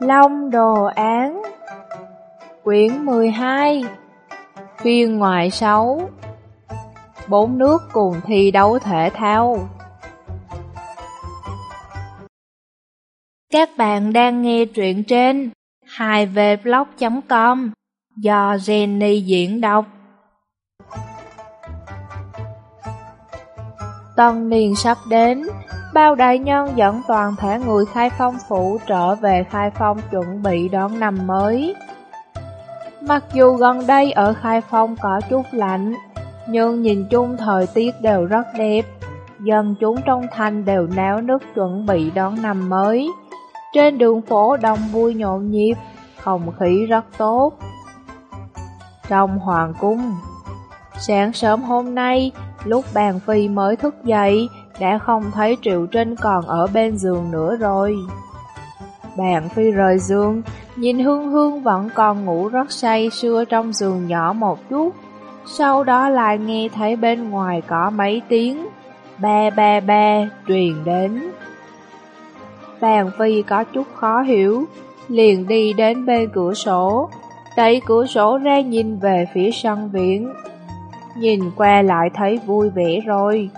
Long Đồ Án Quyển 12 Phiên ngoại 6 Bốn nước cùng thi đấu thể thao. Các bạn đang nghe truyện trên 2vblog.com do Jenny diễn đọc. Tân niên sắp đến, bao đại nhân dẫn toàn thể người khai phong phủ trở về khai phong chuẩn bị đón năm mới. Mặc dù gần đây ở khai phong có chút lạnh, nhưng nhìn chung thời tiết đều rất đẹp. Dân chúng trong thành đều náo nức chuẩn bị đón năm mới. Trên đường phố đông vui nhộn nhịp, không khí rất tốt. Trong hoàng cung, sáng sớm hôm nay, lúc bàn phi mới thức dậy, đã không thấy Triệu Trinh còn ở bên giường nữa rồi. Bạn phi rời giường, nhìn Hương Hương vẫn còn ngủ rất say sưa trong giường nhỏ một chút. Sau đó lại nghe thấy bên ngoài có mấy tiếng ba ba ba truyền đến. Bàn phi có chút khó hiểu, liền đi đến bên cửa sổ, đẩy cửa sổ ra nhìn về phía sân viện. Nhìn qua lại thấy vui vẻ rồi,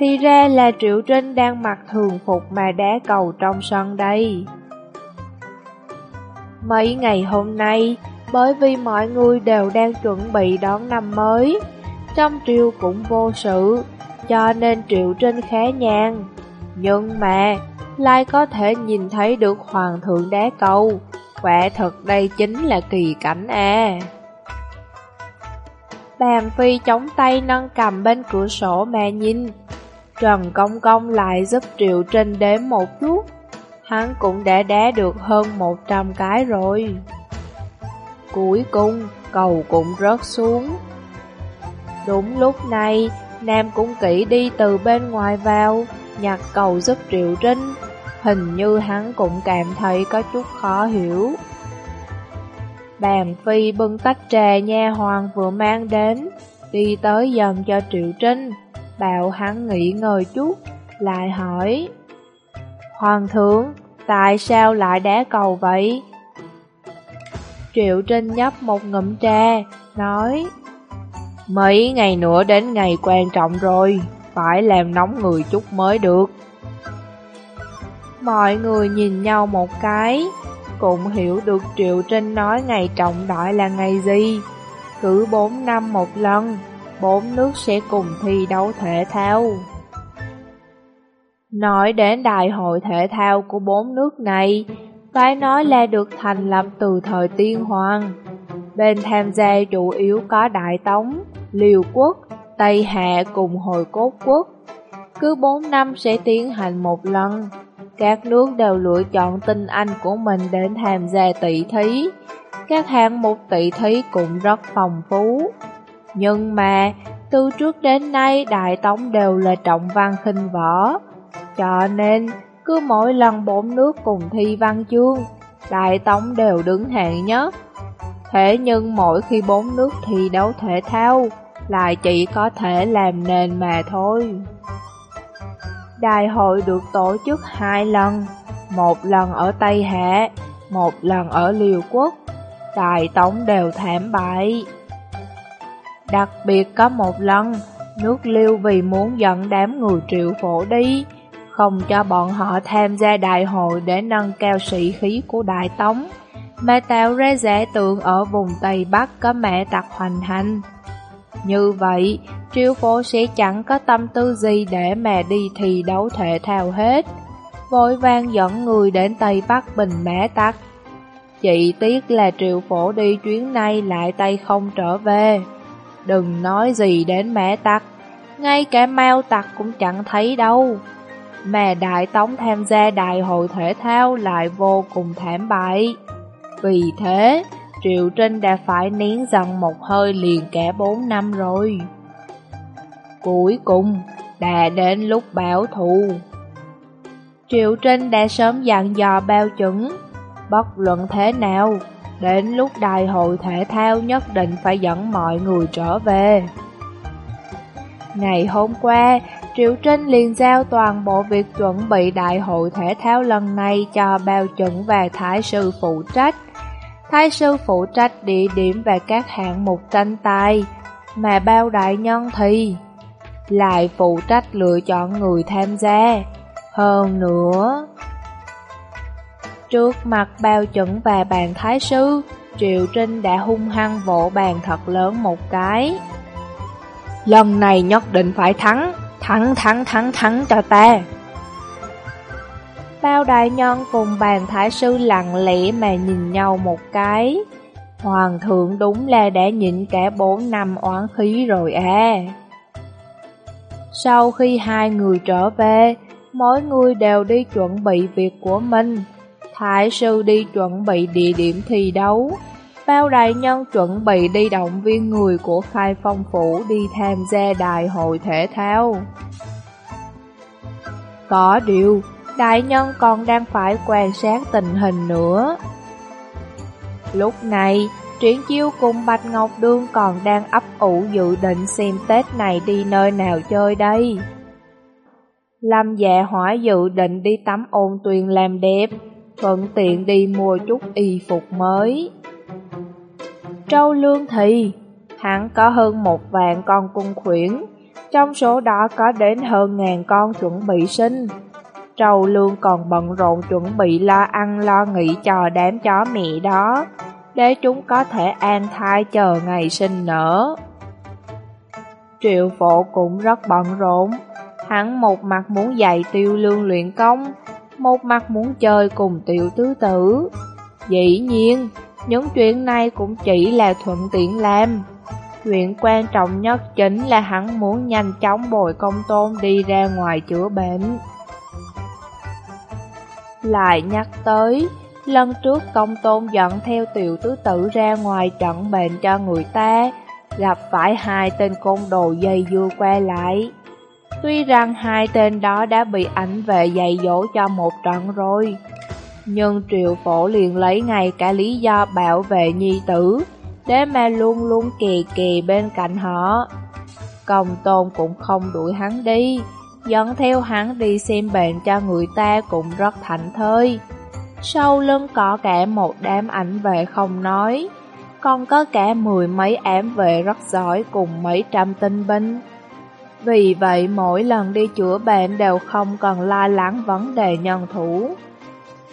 thì ra là Triệu Trinh đang mặc thường phục mà đá cầu trong sân đây. Mấy ngày hôm nay, bởi vì mọi người đều đang chuẩn bị đón năm mới, trong triều cũng vô sự, cho nên Triệu Trinh khá nhàn. Nhưng mà, lại có thể nhìn thấy được Hoàng thượng đá cầu, quả thật đây chính là kỳ cảnh à. Bàn phi chống tay nâng cầm bên cửa sổ mà nhìn, Trần Công Công lại giúp Triệu Trinh đếm một chút, hắn cũng đã đá được hơn 100 cái rồi. Cuối cùng, cầu cũng rớt xuống. Đúng lúc này, Nam cũng kỹ đi từ bên ngoài vào, nhặt cầu giúp Triệu Trinh. Hình như hắn cũng cảm thấy có chút khó hiểu. Bàn phi bưng tách trà nha hoàng vừa mang đến, đi tới dần cho Triệu Trinh, bảo hắn nghỉ ngơi chút, lại hỏi. Hoàng thượng, tại sao lại đá cầu vậy? Triệu Trinh nhấp một ngụm trà, nói Mấy ngày nữa đến ngày quan trọng rồi, phải làm nóng người chút mới được. Mọi người nhìn nhau một cái, cũng hiểu được Triệu Trinh nói ngày trọng đại là ngày gì. Cứ bốn năm một lần, bốn nước sẽ cùng thi đấu thể thao. Nói đến đại hội thể thao của bốn nước này, phải nói là được thành lập từ thời tiên hoàng. Bên tham gia chủ yếu có Đại Tống, Liều Quốc, Tây Hạ cùng Hồi Cốt Quốc. Cứ 4 năm sẽ tiến hành một lần. Các nước đều lựa chọn tinh anh của mình đến tham gia tỷ thí. Các hạng mục tỷ thí cũng rất phong phú. Nhưng mà, từ trước đến nay Đại Tống đều là trọng văn khinh võ. Cho nên, cứ mỗi lần bốn nước cùng thi văn chương, Đại Tống đều đứng hạng nhất. Thế nhưng mỗi khi bốn nước thi đấu thể thao, lại chỉ có thể làm nền mà thôi. Đại hội được tổ chức hai lần, một lần ở Tây Hạ, một lần ở Liều Quốc, Đại Tống đều thảm bại. Đặc biệt có một lần, nước Liêu vì muốn dẫn đám người triệu phổ đi, không cho bọn họ tham gia đại hội để nâng cao sĩ khí của Đại Tống, mà tạo ra giả tượng ở vùng Tây Bắc có mẹ tặc hoành hành. Như vậy, triệu phổ sẽ chẳng có tâm tư gì để mà đi thi đấu thể thao hết, vội vàng dẫn người đến Tây Bắc bình mẹ tặc. Chỉ tiếc là triệu phổ đi chuyến này lại tay không trở về. Đừng nói gì đến mẹ tặc, ngay cả mao tặc cũng chẳng thấy đâu mà Đại Tống tham gia đại hội thể thao lại vô cùng thảm bại. Vì thế, Triệu Trinh đã phải nén giận một hơi liền cả bốn năm rồi. Cuối cùng, đã đến lúc bảo thù. Triệu Trinh đã sớm dặn dò bao chứng, bất luận thế nào, đến lúc đại hội thể thao nhất định phải dẫn mọi người trở về. Ngày hôm qua, Triệu Trinh liền giao toàn bộ việc chuẩn bị đại hội thể thao lần này cho bao chuẩn và thái sư phụ trách. Thái sư phụ trách địa điểm và các hạng mục tranh tài, mà bao đại nhân thì lại phụ trách lựa chọn người tham gia. Hơn nữa, trước mặt bao chuẩn và bàn thái sư, Triệu Trinh đã hung hăng vỗ bàn thật lớn một cái. Lần này nhất định phải thắng, thắng thắng thắng thắng cho ta. Bao đại nhân cùng bàn thái sư lặng lẽ mà nhìn nhau một cái. Hoàng thượng đúng là đã nhịn cả bốn năm oán khí rồi à. Sau khi hai người trở về, mỗi người đều đi chuẩn bị việc của mình. Thái sư đi chuẩn bị địa điểm thi đấu. Bao đại nhân chuẩn bị đi động viên người của khai phong phủ đi tham gia đại hội thể thao. Có điều, đại nhân còn đang phải quan sát tình hình nữa. Lúc này, Triển Chiêu cùng Bạch Ngọc Đương còn đang ấp ủ dự định xem Tết này đi nơi nào chơi đây. Lâm dạ hỏa dự định đi tắm ôn tuyền làm đẹp, thuận tiện đi mua chút y phục mới. Trâu Lương thì, hắn có hơn một vạn con cung khuyển, trong số đó có đến hơn ngàn con chuẩn bị sinh. Trâu Lương còn bận rộn chuẩn bị lo ăn lo nghỉ cho đám chó mẹ đó, để chúng có thể an thai chờ ngày sinh nở. Triệu phổ cũng rất bận rộn, hắn một mặt muốn dạy tiêu lương luyện công, một mặt muốn chơi cùng tiểu tứ tử. Dĩ nhiên, những chuyện này cũng chỉ là thuận tiện làm. Chuyện quan trọng nhất chính là hắn muốn nhanh chóng bồi công tôn đi ra ngoài chữa bệnh. Lại nhắc tới, lần trước công tôn dẫn theo tiểu tứ tử ra ngoài trận bệnh cho người ta, gặp phải hai tên côn đồ dây dưa qua lại. Tuy rằng hai tên đó đã bị ảnh vệ dạy dỗ cho một trận rồi, nhưng triệu phổ liền lấy ngay cả lý do bảo vệ nhi tử, để mà luôn luôn kỳ kỳ bên cạnh họ. Công tôn cũng không đuổi hắn đi, dẫn theo hắn đi xem bệnh cho người ta cũng rất thảnh thơi. Sau lưng có cả một đám ảnh vệ không nói, còn có cả mười mấy ám vệ rất giỏi cùng mấy trăm tinh binh. Vì vậy mỗi lần đi chữa bệnh đều không cần lo lắng vấn đề nhân thủ.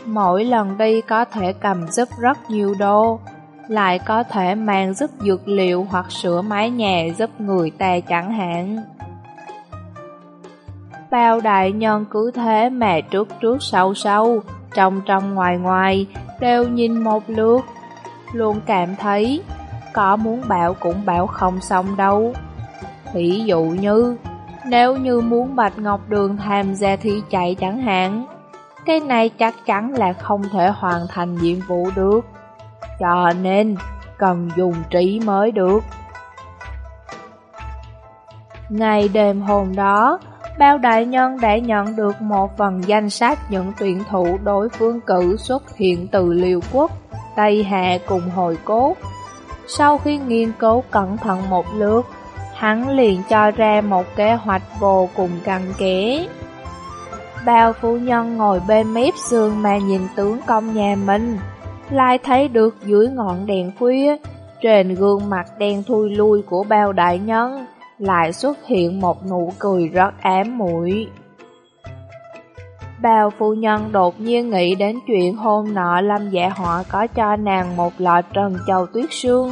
Mỗi lần đi có thể cầm giúp rất nhiều đô, lại có thể mang giúp dược liệu hoặc sửa mái nhà giúp người ta chẳng hạn. Bao đại nhân cứ thế mà trước trước sau sau, trong trong ngoài ngoài, đều nhìn một lượt, luôn cảm thấy có muốn bảo cũng bảo không xong đâu thí dụ như, nếu như muốn Bạch Ngọc Đường tham gia thi chạy chẳng hạn, cái này chắc chắn là không thể hoàn thành nhiệm vụ được. Cho nên, cần dùng trí mới được. Ngày đêm hôm đó, bao đại nhân đã nhận được một phần danh sách những tuyển thủ đối phương cử xuất hiện từ Liêu Quốc, Tây Hạ cùng hồi cốt. Sau khi nghiên cứu cẩn thận một lượt, hắn liền cho ra một kế hoạch vô cùng căng kế. Bao phu nhân ngồi bên mép giường mà nhìn tướng công nhà mình, lại thấy được dưới ngọn đèn khuya, trên gương mặt đen thui lui của bao đại nhân, lại xuất hiện một nụ cười rất ám muội. Bao phu nhân đột nhiên nghĩ đến chuyện hôm nọ Lâm Dạ Họa có cho nàng một lọ trần châu tuyết sương.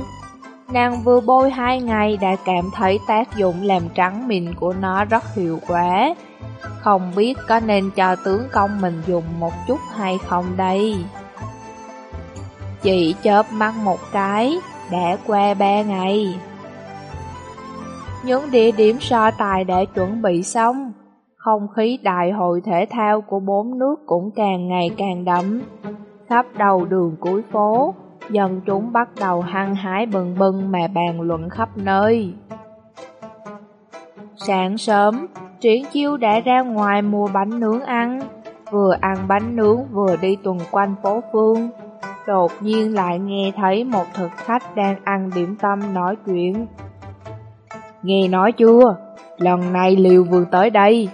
Nàng vừa bôi hai ngày đã cảm thấy tác dụng làm trắng mịn của nó rất hiệu quả. Không biết có nên cho tướng công mình dùng một chút hay không đây? Chỉ chớp mắt một cái, đã qua ba ngày. Những địa điểm so tài đã chuẩn bị xong, không khí đại hội thể thao của bốn nước cũng càng ngày càng đậm. Khắp đầu đường cuối phố, dân chúng bắt đầu hăng hái bừng bừng mà bàn luận khắp nơi. Sáng sớm, Triển Chiêu đã ra ngoài mua bánh nướng ăn, vừa ăn bánh nướng vừa đi tuần quanh phố phương. Đột nhiên lại nghe thấy một thực khách đang ăn điểm tâm nói chuyện. Nghe nói chưa? lần này Liêu Vương tới đây.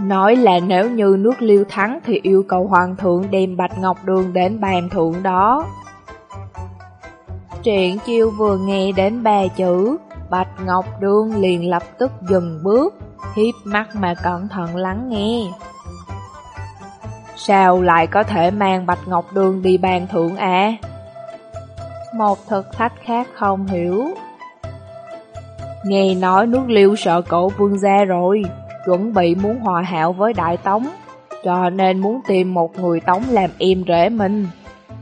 Nói là nếu như nước Liêu thắng thì yêu cầu Hoàng thượng đem Bạch Ngọc Đường đến bàn thượng đó. Triển chiêu vừa nghe đến ba chữ, Bạch Ngọc đương liền lập tức dừng bước, hiếp mắt mà cẩn thận lắng nghe. Sao lại có thể mang Bạch Ngọc Đường đi bàn thượng à? Một thực khách khác không hiểu. Nghe nói nước liêu sợ cổ vương gia rồi, chuẩn bị muốn hòa hảo với Đại Tống, cho nên muốn tìm một người Tống làm im rể mình.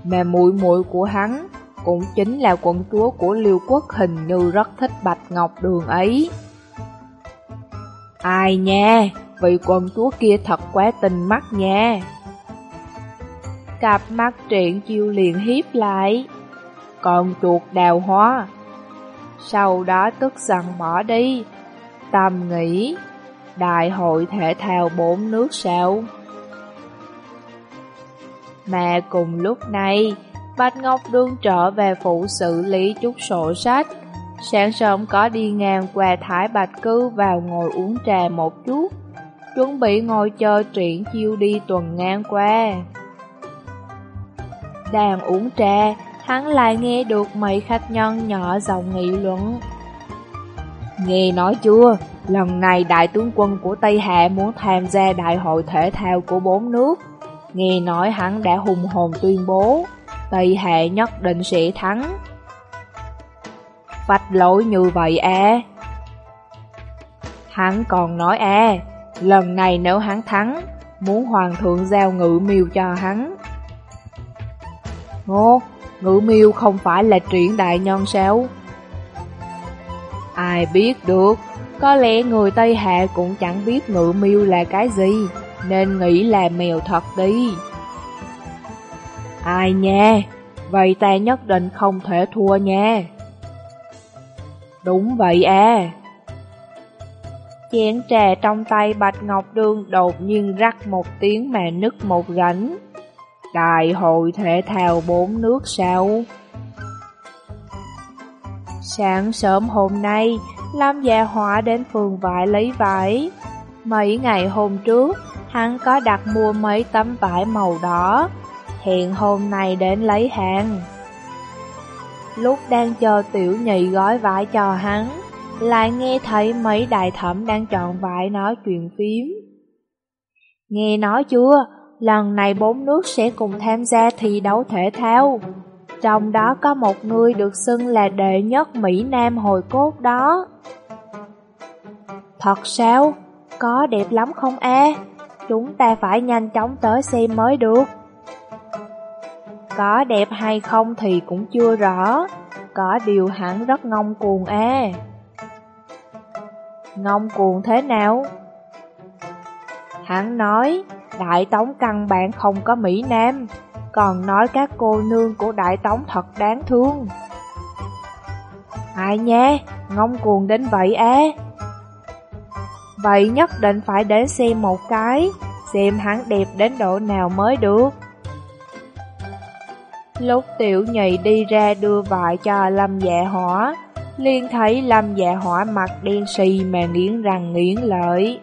Mà muội muội của hắn cũng chính là quận chúa của Liêu Quốc hình như rất thích Bạch Ngọc Đường ấy. Ai nha, vị quận chúa kia thật quá tình mắt nha. Cặp mắt triển chiêu liền hiếp lại, còn chuột đào hoa. Sau đó tức giận bỏ đi, tâm nghĩ, đại hội thể thao bốn nước sao? Mà cùng lúc này, Bạch Ngọc Đương trở về phụ xử lý chút sổ sách. Sáng sớm có đi ngang qua Thái Bạch Cư vào ngồi uống trà một chút, chuẩn bị ngồi chờ triển chiêu đi tuần ngang qua. Đang uống trà, hắn lại nghe được mấy khách nhân nhỏ giọng nghị luận. Nghe nói chưa, lần này đại tướng quân của Tây Hạ muốn tham gia đại hội thể thao của bốn nước. Nghe nói hắn đã hùng hồn tuyên bố, Tây Hạ nhất định sẽ thắng. Vạch lỗi như vậy à? Hắn còn nói à, lần này nếu hắn thắng, muốn hoàng thượng giao ngự miêu cho hắn. Ngô, ngự miêu không phải là truyện đại nhân sao? Ai biết được, có lẽ người Tây Hạ cũng chẳng biết ngự miêu là cái gì, nên nghĩ là mèo thật đi. Ai nha, vậy ta nhất định không thể thua nha. Đúng vậy à. Chén trà trong tay Bạch Ngọc Đường đột nhiên rắc một tiếng mà nứt một rãnh. Đại hội thể thao bốn nước sao? Sáng sớm hôm nay, Lam Gia Hỏa đến phường vải lấy vải. Mấy ngày hôm trước, hắn có đặt mua mấy tấm vải màu đỏ, hẹn hôm nay đến lấy hàng. Lúc đang chờ tiểu nhị gói vải cho hắn, lại nghe thấy mấy đại thẩm đang chọn vải nói chuyện phím. Nghe nói chưa, lần này bốn nước sẽ cùng tham gia thi đấu thể thao. Trong đó có một người được xưng là đệ nhất Mỹ Nam hồi cốt đó. Thật sao? Có đẹp lắm không a? Chúng ta phải nhanh chóng tới xem mới được. Có đẹp hay không thì cũng chưa rõ, có điều hẳn rất ngông cuồng à. Ngông cuồng thế nào? Hắn nói, Đại Tống căn bản không có Mỹ Nam, còn nói các cô nương của Đại Tống thật đáng thương. Ai nha, ngông cuồng đến vậy á. Vậy nhất định phải đến xem một cái, xem hắn đẹp đến độ nào mới được. Lúc tiểu nhị đi ra đưa vải cho Lâm dạ hỏa, liền thấy Lâm dạ hỏa mặt đen xì mà nghiến răng nghiến lợi.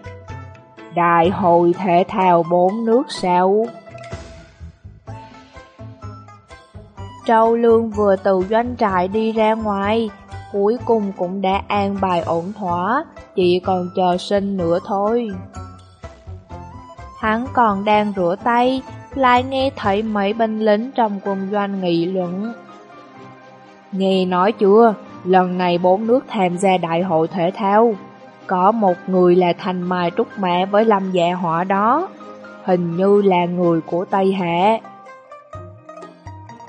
Đại hội thể thao bốn nước sao? Châu Lương vừa từ doanh trại đi ra ngoài, cuối cùng cũng đã an bài ổn thỏa, chỉ còn chờ sinh nữa thôi. Hắn còn đang rửa tay, lại nghe thấy mấy binh lính trong quân doanh nghị luận. Nghe nói chưa, lần này bốn nước tham gia đại hội thể thao, có một người là thành mai trúc mẹ với lâm dạ họa đó, hình như là người của Tây Hạ.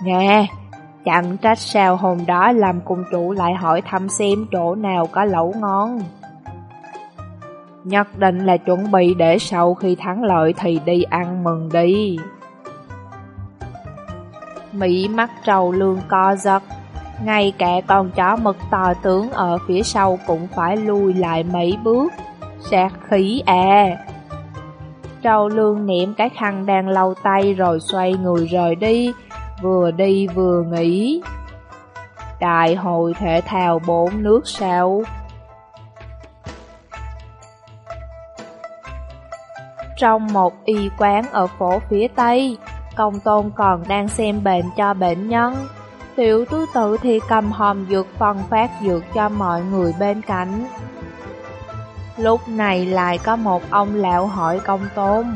Nè, chẳng trách sao hôm đó làm cung chủ lại hỏi thăm xem chỗ nào có lẩu ngon. Nhất định là chuẩn bị để sau khi thắng lợi thì đi ăn mừng đi. Mỹ mắt trầu lương co giật, ngay cả con chó mực to tướng ở phía sau cũng phải lùi lại mấy bước. Sát khí à! Trầu lương niệm cái khăn đang lau tay rồi xoay người rời đi, vừa đi vừa nghĩ. Đại hội thể thao bốn nước sao? Trong một y quán ở phố phía Tây, công tôn còn đang xem bệnh cho bệnh nhân. Tiểu tứ tự thì cầm hòm dược phân phát dược cho mọi người bên cạnh. Lúc này lại có một ông lão hỏi công tôn.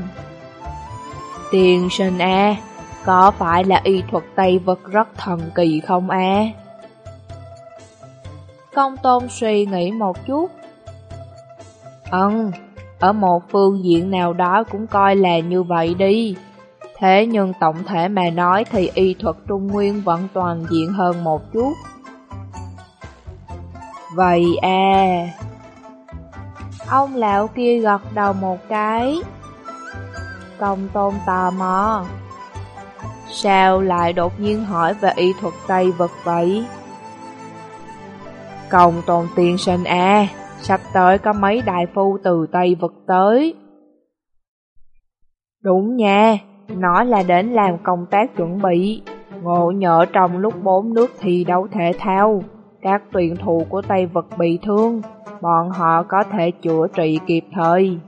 Tiền sinh A, có phải là y thuật Tây vật rất thần kỳ không A? Công tôn suy nghĩ một chút. Ừm, ở một phương diện nào đó cũng coi là như vậy đi. Thế nhưng tổng thể mà nói thì y thuật Trung Nguyên vẫn toàn diện hơn một chút. Vậy à... Ông lão kia gật đầu một cái. Công tôn tò mò. Sao lại đột nhiên hỏi về y thuật Tây vật vậy? Công tôn tiên sinh à, sắp tới có mấy đại phu từ Tây vật tới. Đúng nha, nó là đến làm công tác chuẩn bị, ngộ nhỡ trong lúc bốn nước thi đấu thể thao, các tuyển thủ của Tây vật bị thương, bọn họ có thể chữa trị kịp thời.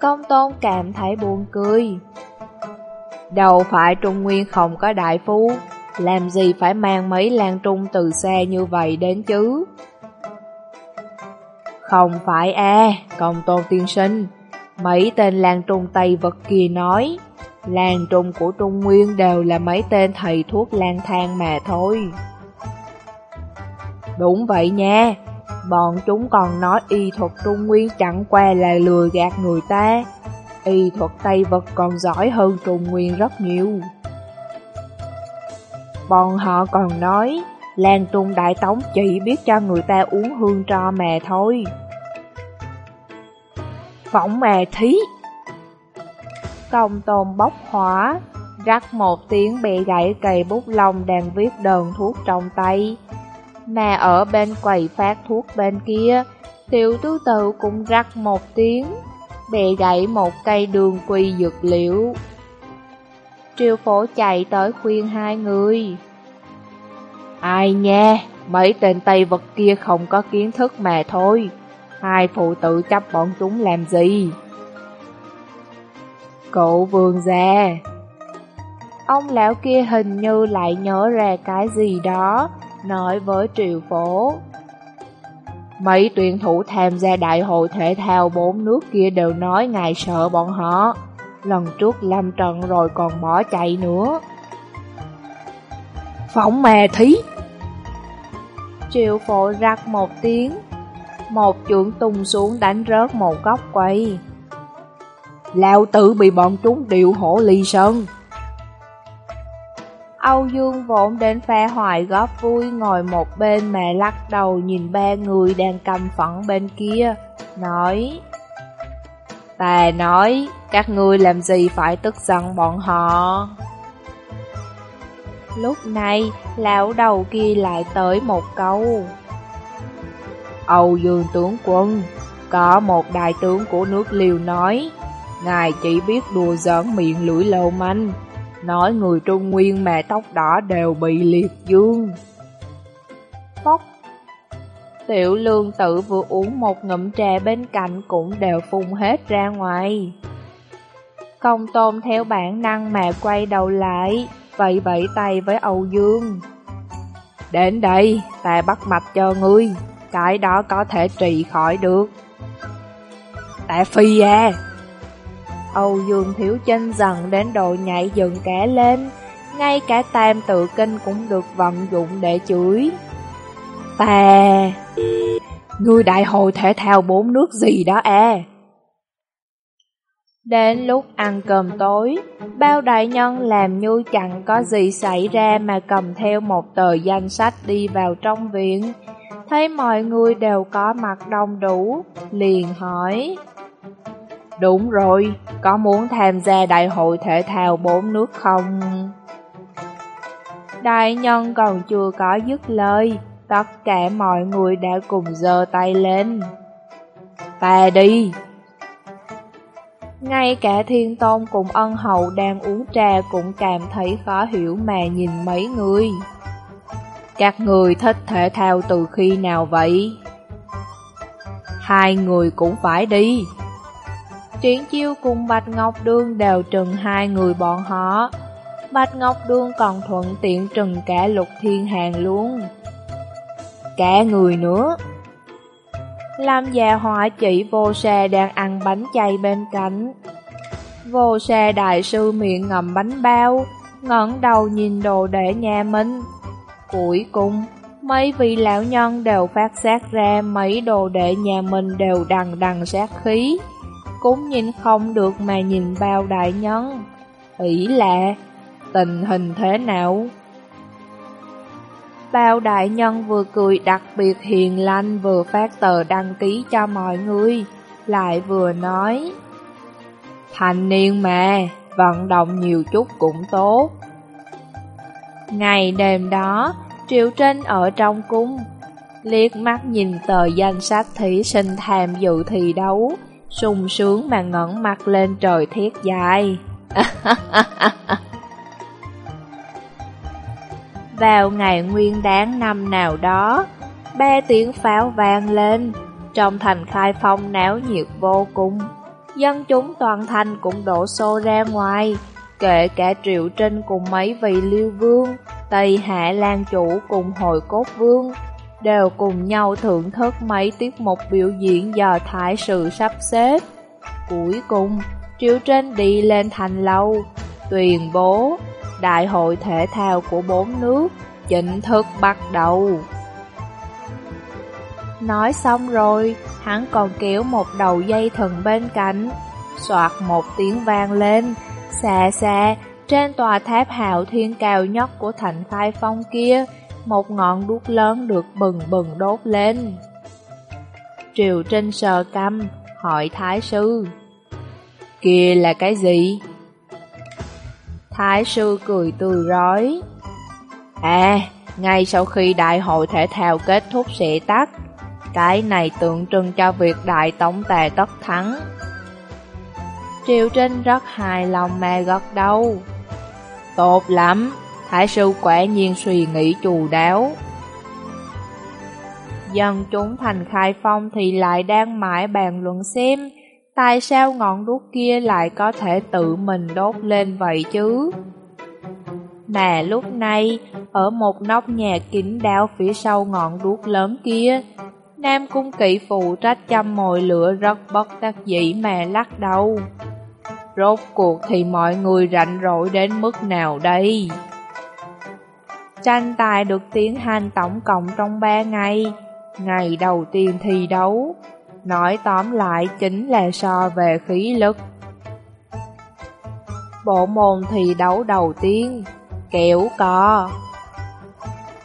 Công tôn cảm thấy buồn cười. Đâu phải Trung Nguyên không có đại phú làm gì phải mang mấy lan trung từ xa như vậy đến chứ? Không phải a công tôn tiên sinh, mấy tên lang trung Tây vật kia nói, làng trung của Trung Nguyên đều là mấy tên thầy thuốc lang thang mà thôi. Đúng vậy nha, bọn chúng còn nói y thuật Trung Nguyên chẳng qua là lừa gạt người ta. Y thuật Tây vật còn giỏi hơn Trung Nguyên rất nhiều. Bọn họ còn nói, Lan Trung Đại Tống chỉ biết cho người ta uống hương tro mà thôi. Phỏng mà thí Công tôn bốc hỏa, rắc một tiếng bị gãy cây bút lông đang viết đơn thuốc trong tay. Mà ở bên quầy phát thuốc bên kia, tiểu tứ tự cũng rắc một tiếng, bị gãy một cây đường quy dược liệu. Triều phổ chạy tới khuyên hai người. Ai nha, mấy tên Tây vật kia không có kiến thức mà thôi. Hai phụ tự chấp bọn chúng làm gì? Cậu vương gia Ông lão kia hình như lại nhớ ra cái gì đó, nói với triệu phổ. Mấy tuyển thủ tham gia đại hội thể thao bốn nước kia đều nói ngài sợ bọn họ. Lần trước lâm trận rồi còn bỏ chạy nữa. phỏng mè thí! Triệu phổ rắc một tiếng, một chưởng tung xuống đánh rớt một góc quay. lão tử bị bọn chúng điệu hổ ly sơn. Âu Dương vốn đến phe hoài góp vui ngồi một bên mà lắc đầu nhìn ba người đang cầm phẫn bên kia, nói Ta nói, các ngươi làm gì phải tức giận bọn họ Lúc này, lão đầu kia lại tới một câu Âu Dương tướng quân, có một đại tướng của nước liều nói Ngài chỉ biết đùa giỡn miệng lưỡi lâu manh Nói người Trung Nguyên mà tóc đỏ đều bị liệt dương. Phóc Tiểu lương tự vừa uống một ngụm trà bên cạnh cũng đều phun hết ra ngoài. Công tôn theo bản năng mà quay đầu lại Vậy vẫy tay với Âu Dương. Đến đây, ta bắt mạch cho ngươi. Cái đó có thể trị khỏi được Tạ Phi à Âu Dương Thiếu Chinh dần đến độ nhảy dựng cả lên, ngay cả tam tự kinh cũng được vận dụng để chửi. Tà, Ngươi đại hội thể thao bốn nước gì đó à? Đến lúc ăn cơm tối, bao đại nhân làm như chẳng có gì xảy ra mà cầm theo một tờ danh sách đi vào trong viện. Thấy mọi người đều có mặt đông đủ, liền hỏi. Đúng rồi, có muốn tham gia đại hội thể thao bốn nước không? Đại nhân còn chưa có dứt lời, tất cả mọi người đã cùng giơ tay lên. Ta đi! Ngay cả thiên tôn cùng ân hậu đang uống trà cũng cảm thấy khó hiểu mà nhìn mấy người. Các người thích thể thao từ khi nào vậy? Hai người cũng phải đi. Triển chiêu cùng Bạch Ngọc Đương đều trừng hai người bọn họ. Bạch Ngọc Đương còn thuận tiện trừng cả lục thiên hàng luôn. Cả người nữa. làm già họa chỉ vô xe đang ăn bánh chay bên cạnh. Vô xe đại sư miệng ngậm bánh bao, ngẩng đầu nhìn đồ để nhà mình. Cuối cùng, mấy vị lão nhân đều phát giác ra mấy đồ đệ nhà mình đều đằng đằng sát khí. Cũng nhìn không được mà nhìn bao đại nhân. ỷ lạ, tình hình thế nào? Bao đại nhân vừa cười đặc biệt hiền lành vừa phát tờ đăng ký cho mọi người, lại vừa nói Thành niên mà, vận động nhiều chút cũng tốt. Ngày đêm đó, Triệu Trinh ở trong cung, liếc mắt nhìn tờ danh sách thí sinh tham dự thi đấu, sung sướng mà ngẩng mặt lên trời thiết dài. Vào ngày nguyên đáng năm nào đó, ba tiếng pháo vang lên, trong thành khai phong náo nhiệt vô cùng. Dân chúng toàn thành cũng đổ xô ra ngoài, kể cả Triệu Trinh cùng mấy vị liêu vương, Tây Hạ Lan Chủ cùng hội cốt vương, đều cùng nhau thưởng thức mấy tiết mục biểu diễn do Thái sự sắp xếp. Cuối cùng, Triệu Trinh đi lên thành lâu, tuyên bố Đại hội thể thao của bốn nước chính thức bắt đầu. Nói xong rồi, hắn còn kéo một đầu dây thần bên cạnh, soạt một tiếng vang lên, xa xa, trên tòa tháp hạo thiên cao nhất của thành thái phong kia, một ngọn đuốc lớn được bừng bừng đốt lên. Triều Trinh sờ căm, hỏi Thái sư, kia là cái gì? Thái sư cười tươi rói. À, ngay sau khi đại hội thể thao kết thúc sẽ tắt, cái này tượng trưng cho việc đại tống tề tất thắng. Triều Trinh rất hài lòng mà gật đầu. Tốt lắm, Thái sư quả nhiên suy nghĩ chu đáo. Dân chúng thành khai phong thì lại đang mãi bàn luận xem tại sao ngọn đuốc kia lại có thể tự mình đốt lên vậy chứ. Mà lúc này, ở một nóc nhà kín đáo phía sau ngọn đuốc lớn kia, Nam Cung Kỵ phụ trách chăm mồi lửa rất bất đắc dĩ mà lắc đầu. Rốt cuộc thì mọi người rảnh rỗi đến mức nào đây? Tranh tài được tiến hành tổng cộng trong 3 ngày. Ngày đầu tiên thi đấu, nói tóm lại chính là so về khí lực. Bộ môn thi đấu đầu tiên, kiểu cò.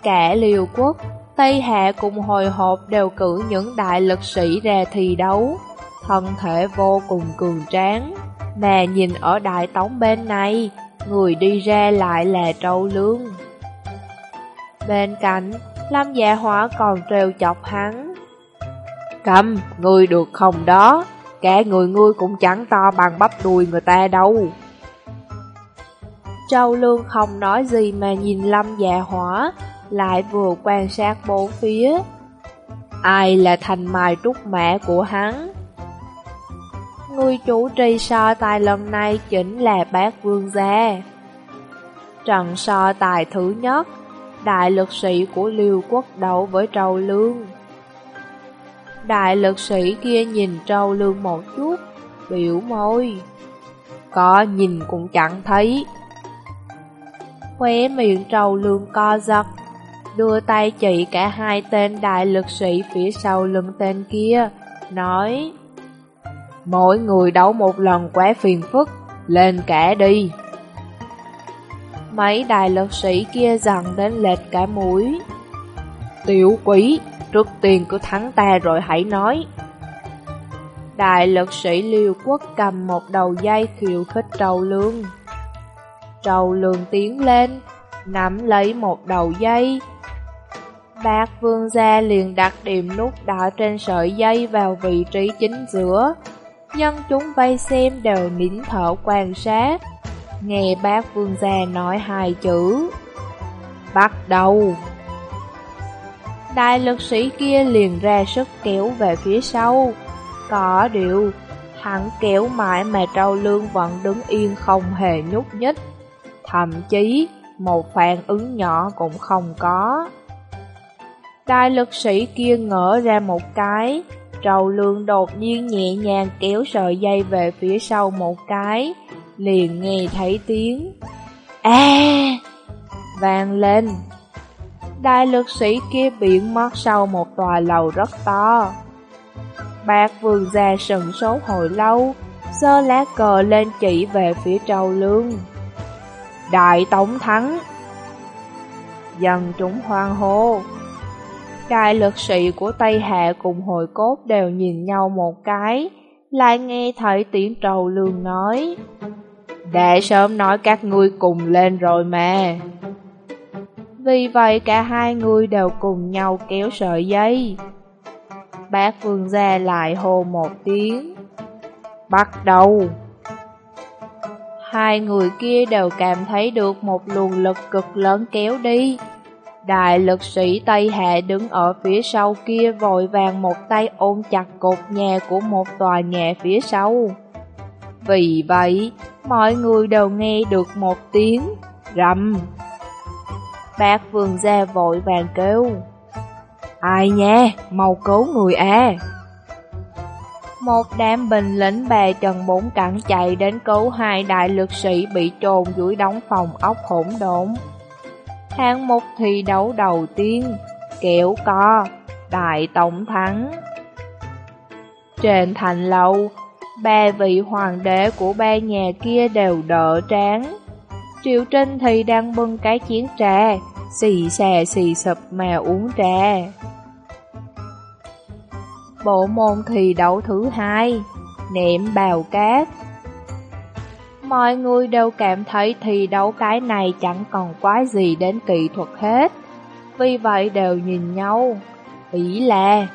Cả liều quốc, Tây Hạ cùng hồi hộp đều cử những đại lực sĩ ra thi đấu, thân thể vô cùng cường tráng. Mà nhìn ở đại tống bên này, người đi ra lại là trâu lương. Bên cạnh, Lâm dạ hỏa còn trêu chọc hắn. Cầm, người được không đó, cả người ngươi cũng chẳng to bằng bắp đùi người ta đâu. Trâu Lương không nói gì mà nhìn Lâm dạ hỏa, lại vừa quan sát bốn phía. Ai là thành mài trúc mẹ của hắn? Người chủ trì so tài lần này chính là bác vương gia. Trận so tài thứ nhất, đại lực sĩ của liêu quốc đấu với trâu lương. Đại lực sĩ kia nhìn trâu lương một chút, biểu môi. Có nhìn cũng chẳng thấy. Khóe miệng trâu lương co giật, đưa tay chỉ cả hai tên đại lực sĩ phía sau lưng tên kia, nói Mỗi người đấu một lần quá phiền phức, lên cả đi. Mấy đại lực sĩ kia dần đến lệch cả mũi. Tiểu quý, trước tiên cứ thắng ta rồi hãy nói. Đại lực sĩ liêu quốc cầm một đầu dây khiêu khích trầu lương. Trầu lương tiến lên, nắm lấy một đầu dây. Bác vương gia liền đặt điểm nút đỏ trên sợi dây vào vị trí chính giữa, Dân chúng vây xem đều nín thở quan sát. Nghe bác vương gia nói hai chữ. Bắt đầu. Đại lực sĩ kia liền ra sức kéo về phía sau. Có điều Hắn kéo mãi mà trâu lương vẫn đứng yên không hề nhúc nhích. Thậm chí, một phản ứng nhỏ cũng không có. Đại lực sĩ kia ngỡ ra một cái, trầu lương đột nhiên nhẹ nhàng kéo sợi dây về phía sau một cái, liền nghe thấy tiếng. A vang lên. Đại lực sĩ kia biển mất sau một tòa lầu rất to. Bạc vườn ra sừng sốt hồi lâu, sơ lá cờ lên chỉ về phía trầu lương. Đại tổng thắng! Dần chúng hoang hô. Đại lực sĩ của Tây Hạ cùng hồi cốt đều nhìn nhau một cái, lại nghe thấy tiếng trầu lương nói. Đã sớm nói các ngươi cùng lên rồi mà. Vì vậy cả hai người đều cùng nhau kéo sợi dây. Bác vương gia lại hô một tiếng. Bắt đầu! Hai người kia đều cảm thấy được một luồng lực cực lớn kéo đi. Đại lực sĩ Tây Hạ đứng ở phía sau kia vội vàng một tay ôm chặt cột nhà của một tòa nhà phía sau. Vì vậy, mọi người đều nghe được một tiếng rầm. Bác vườn gia vội vàng kêu. Ai nha, mau cứu người à. Một đám bình lính bè trần bốn cẳng chạy đến cứu hai đại lực sĩ bị trồn dưới đóng phòng ốc hỗn độn. Hạng mục thi đấu đầu tiên, kéo co, đại tổng thắng. Trên thành lâu, ba vị hoàng đế của ba nhà kia đều đỡ tráng. Triệu Trinh thì đang bưng cái chiến trà, xì xè xì sụp mà uống trà. Bộ môn thi đấu thứ hai, nệm bào cát. Mọi người đều cảm thấy thi đấu cái này chẳng còn quái gì đến kỹ thuật hết. Vì vậy đều nhìn nhau, ý là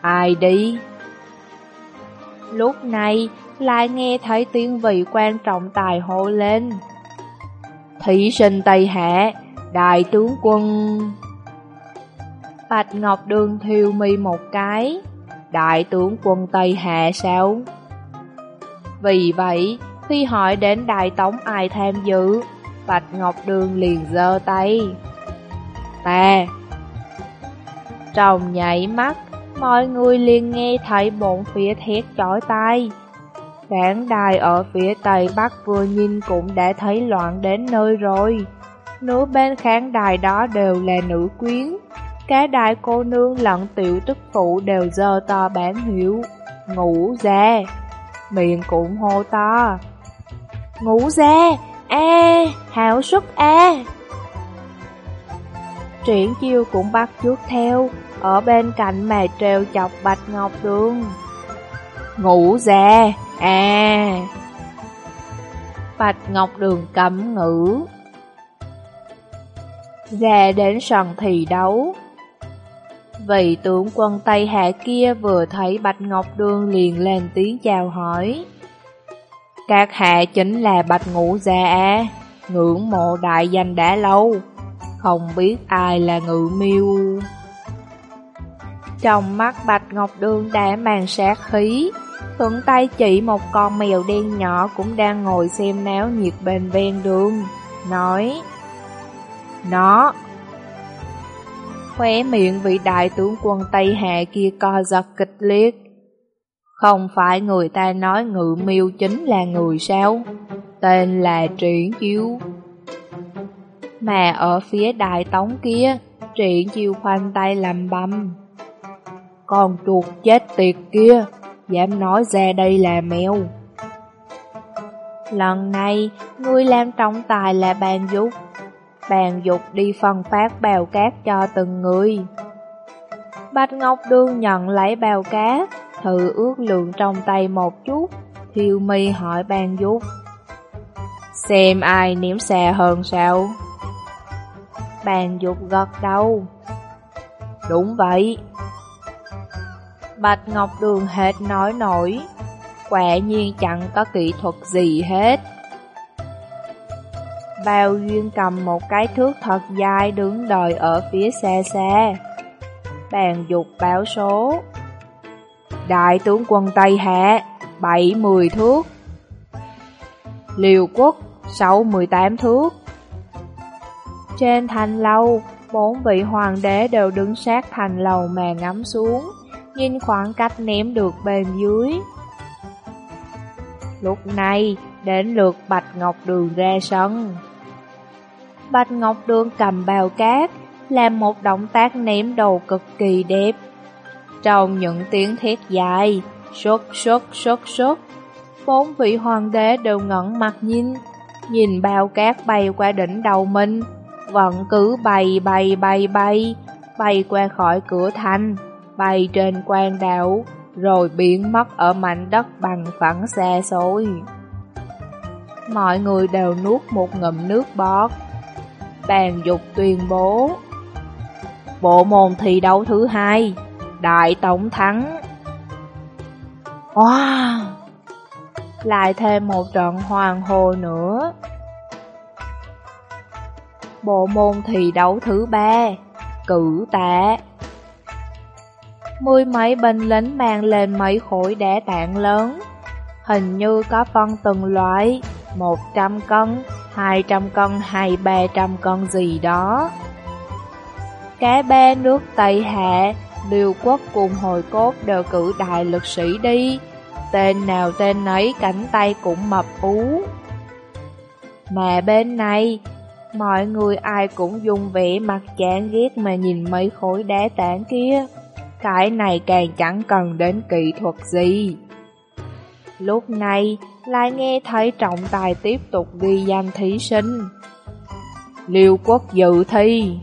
Ai đi? Lúc này lại nghe thấy tiếng vị quan trọng tài hô lên. Thí sinh Tây Hạ, đại tướng quân... Bạch Ngọc Đường thiêu mi một cái, đại tướng quân Tây Hạ sao? Vì vậy, khi hỏi đến đại tống ai tham dự, Bạch Ngọc Đường liền giơ tay. Ta! Trong nhảy mắt, mọi người liền nghe thấy bốn phía thét chói tai. Khán đài ở phía tây bắc vừa nhìn cũng đã thấy loạn đến nơi rồi. Nửa bên khán đài đó đều là nữ quyến, Cả đại cô nương lẫn tiểu tức phụ đều dơ to bán hiệu Ngủ ra Miệng cũng hô to Ngủ ra. A hảo xuất a. Triển chiêu cũng bắt trước theo, Ở bên cạnh mà treo chọc Bạch Ngọc Đường. Ngủ ra. A. Bạch Ngọc Đường cấm ngữ. Ra đến sân thì đấu. Vị tướng quân Tây Hạ kia vừa thấy Bạch Ngọc Đường liền lên tiếng chào hỏi. Các hạ chính là Bạch Ngũ Gia ngưỡng mộ đại danh đã lâu, không biết ai là ngự miêu. Trong mắt Bạch Ngọc Đường đã mang sát khí, thuận tay chỉ một con mèo đen nhỏ cũng đang ngồi xem náo nhiệt bên ven đường, nói Nó Khóe miệng vị đại tướng quân Tây Hạ kia co giật kịch liệt. Không phải người ta nói ngự miêu chính là người sao? Tên là Triển Chiêu. Mà ở phía đại tống kia, Triển Chiêu khoanh tay làm băm. Con chuột chết tiệt kia, dám nói ra đây là mèo. Lần này, người làm trọng tài là bàn Dục, bàn dục đi phân phát bào cát cho từng người. Bạch Ngọc Đương nhận lấy bào cát, thử ước lượng trong tay một chút, thiêu mi hỏi bàn dục. Xem ai nếm xe hơn sao? Bàn dục gật đầu. Đúng vậy. Bạch Ngọc Đường hết nói nổi, quả nhiên chẳng có kỹ thuật gì hết. Bao Duyên cầm một cái thước thật dài đứng đợi ở phía xa xa. Bàn dục báo số. Đại tướng quân Tây Hạ, 70 thước. Liều quốc 68 thước. Trên thành lâu, bốn vị hoàng đế đều đứng sát thành lầu mà ngắm xuống, nhìn khoảng cách ném được bên dưới. Lúc này, đến lượt Bạch Ngọc Đường ra sân. Bạch Ngọc Đường cầm bào cát, làm một động tác ném đầu cực kỳ đẹp. Trong những tiếng thét dài, sốt sốt sốt sốt, bốn vị hoàng đế đều ngẩn mặt nhìn, nhìn bao cát bay qua đỉnh đầu mình, vẫn cứ bay bay bay bay, bay qua khỏi cửa thành, bay trên quan đảo, rồi biến mất ở mảnh đất bằng phẳng xa xôi. Mọi người đều nuốt một ngụm nước bọt. Bàn dục tuyên bố Bộ môn thi đấu thứ hai Đại Tổng Thắng. Wow! Lại thêm một trận hoàng hồ nữa. Bộ môn thi đấu thứ ba Cử tạ Mười mấy binh lính mang lên mấy khối đá tảng lớn Hình như có phân từng loại 100 cân, 200 cân hay 300 cân gì đó. Cá ba nước Tây Hạ, Liêu quốc cùng hồi cốt đều cử đại lực sĩ đi, tên nào tên nấy cánh tay cũng mập ú. Mà bên này, mọi người ai cũng dùng vẻ mặt chán ghét mà nhìn mấy khối đá tảng kia. Cái này càng chẳng cần đến kỹ thuật gì. Lúc này, lại nghe thấy trọng tài tiếp tục ghi danh thí sinh. Liêu quốc dự thi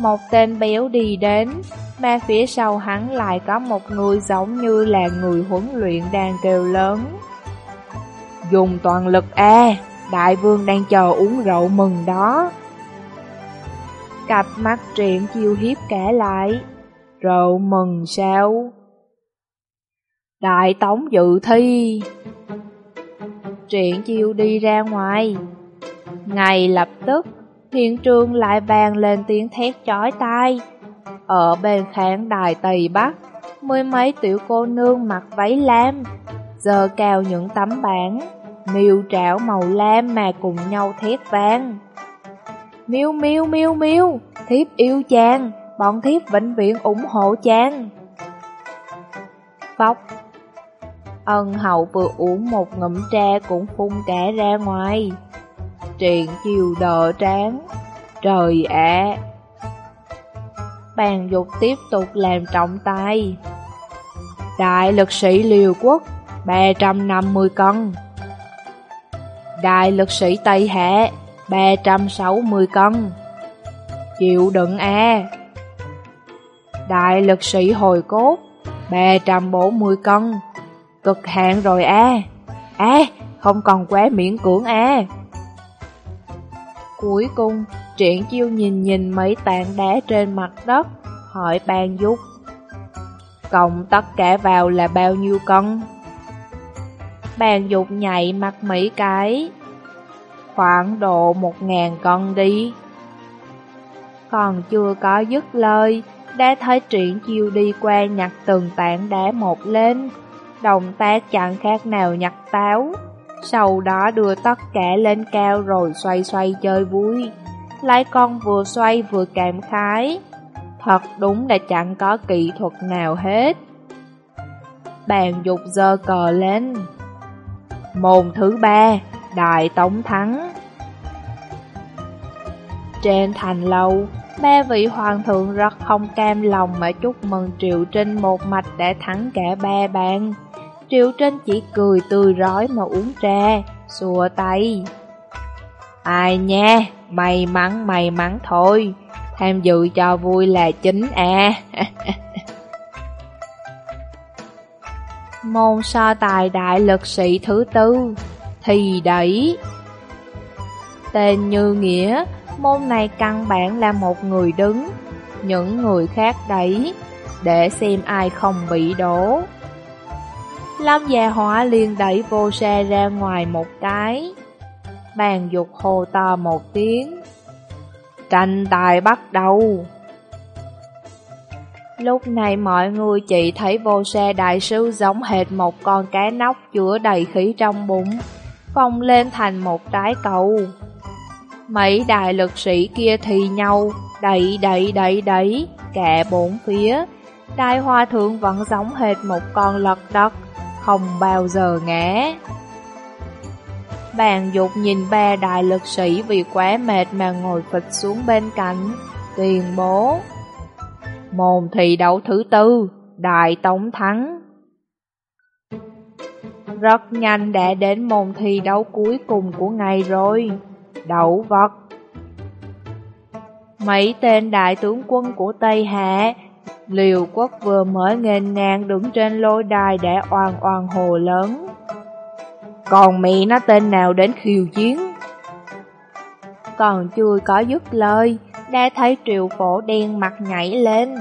một tên béo đi đến, mà phía sau hắn lại có một người giống như là người huấn luyện đang kêu lớn. Dùng toàn lực A, đại vương đang chờ uống rượu mừng đó. Cặp mắt triển chiêu hiếp kẻ lại. Rượu mừng sao? Đại tống dự thi Triển chiêu đi ra ngoài Ngay lập tức Hiện trường lại vang lên tiếng thét chói tai. Ở bên khán đài Tây Bắc, Mười mấy tiểu cô nương mặc váy lam, Giờ cao những tấm bảng, Miêu trảo màu lam mà cùng nhau thét vang. Miêu miêu miêu miêu, Thiếp yêu chàng, Bọn thiếp vĩnh viễn ủng hộ chàng. Phóc Ân hậu vừa uống một ngụm trà cũng phun cả ra ngoài. Triện chiều đỡ tráng. Trời ạ! Bàn dục tiếp tục làm trọng tay. Đại lực sĩ liều quốc, 350 cân. Đại lực sĩ Tây Hạ, 360 cân. Chịu đựng a Đại lực sĩ hồi cốt, 340 cân Cực hạn rồi a À, không còn quá miễn cưỡng a Cuối cùng, triển chiêu nhìn nhìn mấy tảng đá trên mặt đất, hỏi bàn giúp. Cộng tất cả vào là bao nhiêu cân? Bàn dục nhảy mặt mấy cái. Khoảng độ một ngàn cân đi. Còn chưa có dứt lời, đã thấy triển chiêu đi qua nhặt từng tảng đá một lên, Động tác chẳng khác nào nhặt táo sau đó đưa tất cả lên cao rồi xoay xoay chơi vui. Lại con vừa xoay vừa cảm khái. Thật đúng là chẳng có kỹ thuật nào hết. Bàn dục dơ cờ lên. Môn thứ ba, Đại Tống Thắng. Trên thành lâu Ba vị hoàng thượng rất không cam lòng mà chúc mừng Triệu Trinh một mạch đã thắng cả ba bàn. Triệu Trinh chỉ cười tươi rói mà uống trà, xua tay. Ai nha, may mắn may mắn thôi, tham dự cho vui là chính à. Môn so tài đại lực sĩ thứ tư, thì đẩy. Tên như nghĩa, môn này căn bản là một người đứng, những người khác đẩy, để xem ai không bị đổ. Lâm già hỏa liền đẩy vô xe ra ngoài một cái. Bàn dục hồ to một tiếng. Tranh tài bắt đầu. Lúc này mọi người chỉ thấy vô xe đại sư giống hệt một con cá nóc chứa đầy khí trong bụng, phồng lên thành một trái cầu. Mấy đại lực sĩ kia thì nhau, đẩy đẩy đẩy đẩy, kẹ bốn phía. Đại hoa thượng vẫn giống hệt một con lật đất, không bao giờ ngã. Bàn dục nhìn ba đại lực sĩ vì quá mệt mà ngồi phịch xuống bên cạnh, tuyên bố. Môn thi đấu thứ tư, Đại Tống thắng. Rất nhanh đã đến môn thi đấu cuối cùng của ngày rồi, đấu vật. Mấy tên đại tướng quân của Tây Hạ, Liều quốc vừa mới nghênh ngang đứng trên lôi đài để oan oan hồ lớn. Còn mẹ nó tên nào đến khiêu chiến? Còn chưa có dứt lời, đã thấy triệu phổ đen mặt nhảy lên.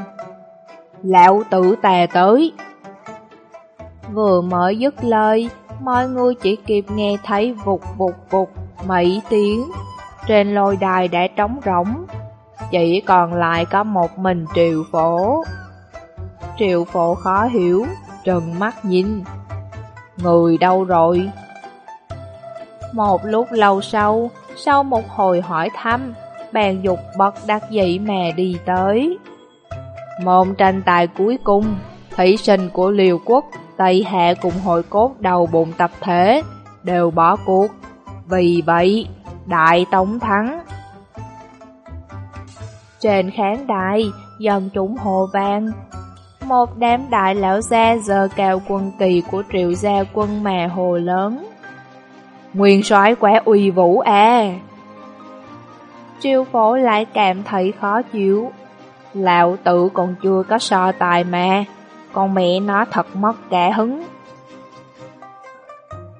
Lão tử tà tới. Vừa mới dứt lời, mọi người chỉ kịp nghe thấy vụt vụt vụt mấy tiếng. Trên lôi đài đã trống rỗng, chỉ còn lại có một mình triệu phổ. Triệu phổ khó hiểu, trần mắt nhìn. Người đâu rồi? Một lúc lâu sau, sau một hồi hỏi thăm, bàn dục bật đặc dị mà đi tới. Môn tranh tài cuối cùng, thủy sinh của liều quốc, Tây Hạ cùng hội cốt đầu bụng tập thể, đều bỏ cuộc. Vì vậy, Đại Tống thắng. Trên khán đài, dân chúng hồ vang. Một đám đại lão gia giờ cào quân kỳ của triệu gia quân mà hồ lớn. Nguyên soái quá uy vũ à! Triều phổ lại cảm thấy khó chịu. Lão tự còn chưa có so tài mà, con mẹ nó thật mất cả hứng.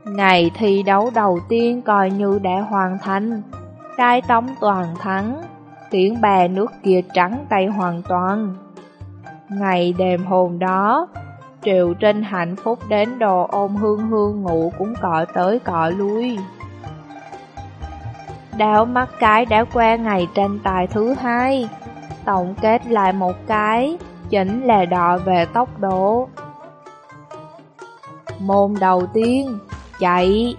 Ngày thi đấu đầu tiên coi như đã hoàn thành, trai tống toàn thắng, tiếng bà nước kia trắng tay hoàn toàn. Ngày đêm hôm đó, Triệu Trinh hạnh phúc đến đồ ôm hương hương ngủ cũng cọ tới cọ lui. Đảo mắt cái đã qua ngày tranh tài thứ hai, tổng kết lại một cái, chính là đọ về tốc độ. Môn đầu tiên, chạy.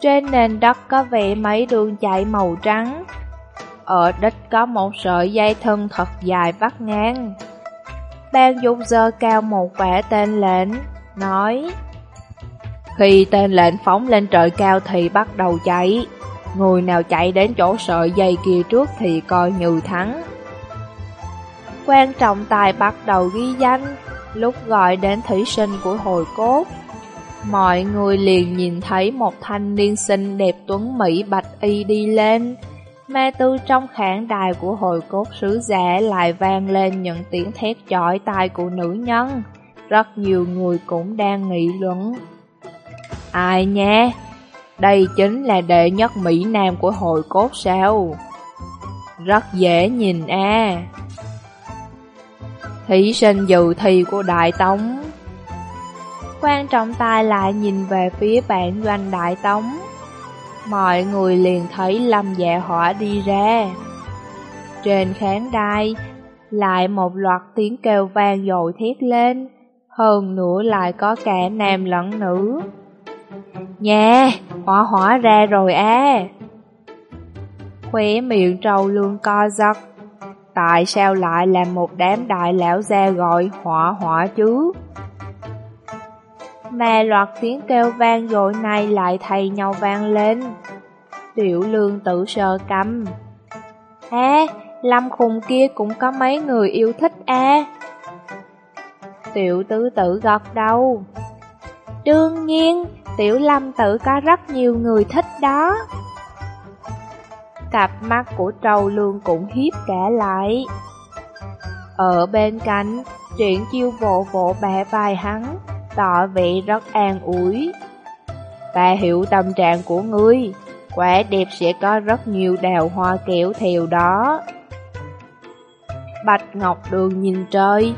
Trên nền đất có vẻ mấy đường chạy màu trắng. Ở đích có một sợi dây thân thật dài vắt ngang. Ban dục dơ cao một vẻ tên lệnh, nói Khi tên lệnh phóng lên trời cao thì bắt đầu chạy Người nào chạy đến chỗ sợi dây kia trước thì coi như thắng. Quan trọng tài bắt đầu ghi danh Lúc gọi đến thủy sinh của hồi cốt. Mọi người liền nhìn thấy một thanh niên xinh đẹp tuấn Mỹ bạch y đi lên ma tư trong khán đài của hồi cốt sứ giả lại vang lên những tiếng thét chói tai của nữ nhân Rất nhiều người cũng đang nghị luận Ai nha? Đây chính là đệ nhất Mỹ Nam của hồi cốt sao? Rất dễ nhìn a. Thí sinh dự thi của Đại Tống Quan trọng tài lại nhìn về phía bản doanh Đại Tống Mọi người liền thấy Lâm Dạ Hỏa đi ra. Trên khán đài Lại một loạt tiếng kêu vang dội thét lên. Hơn nữa lại có cả nam lẫn nữ. Nha, hỏa hỏa ra rồi à Khóe miệng trầu lương co giật. Tại sao lại là một đám đại lão gia gọi hỏa hỏa chứ? Mà loạt tiếng kêu vang dội này lại thay nhau vang lên. Tiểu lương tự sờ cầm. À, lâm khùng kia cũng có mấy người yêu thích à. Tiểu tứ tử gật đầu. Đương nhiên, tiểu lâm tử có rất nhiều người thích đó. Cặp mắt của trầu lương cũng hiếp cả lại. Ở bên cạnh, chuyện chiêu vộ vỗ bẻ vai hắn, tỏ vị rất an ủi. Ta hiểu tâm trạng của ngươi, quả đẹp sẽ có rất nhiều đào hoa kiểu thiều đó. Bạch Ngọc Đường nhìn trời,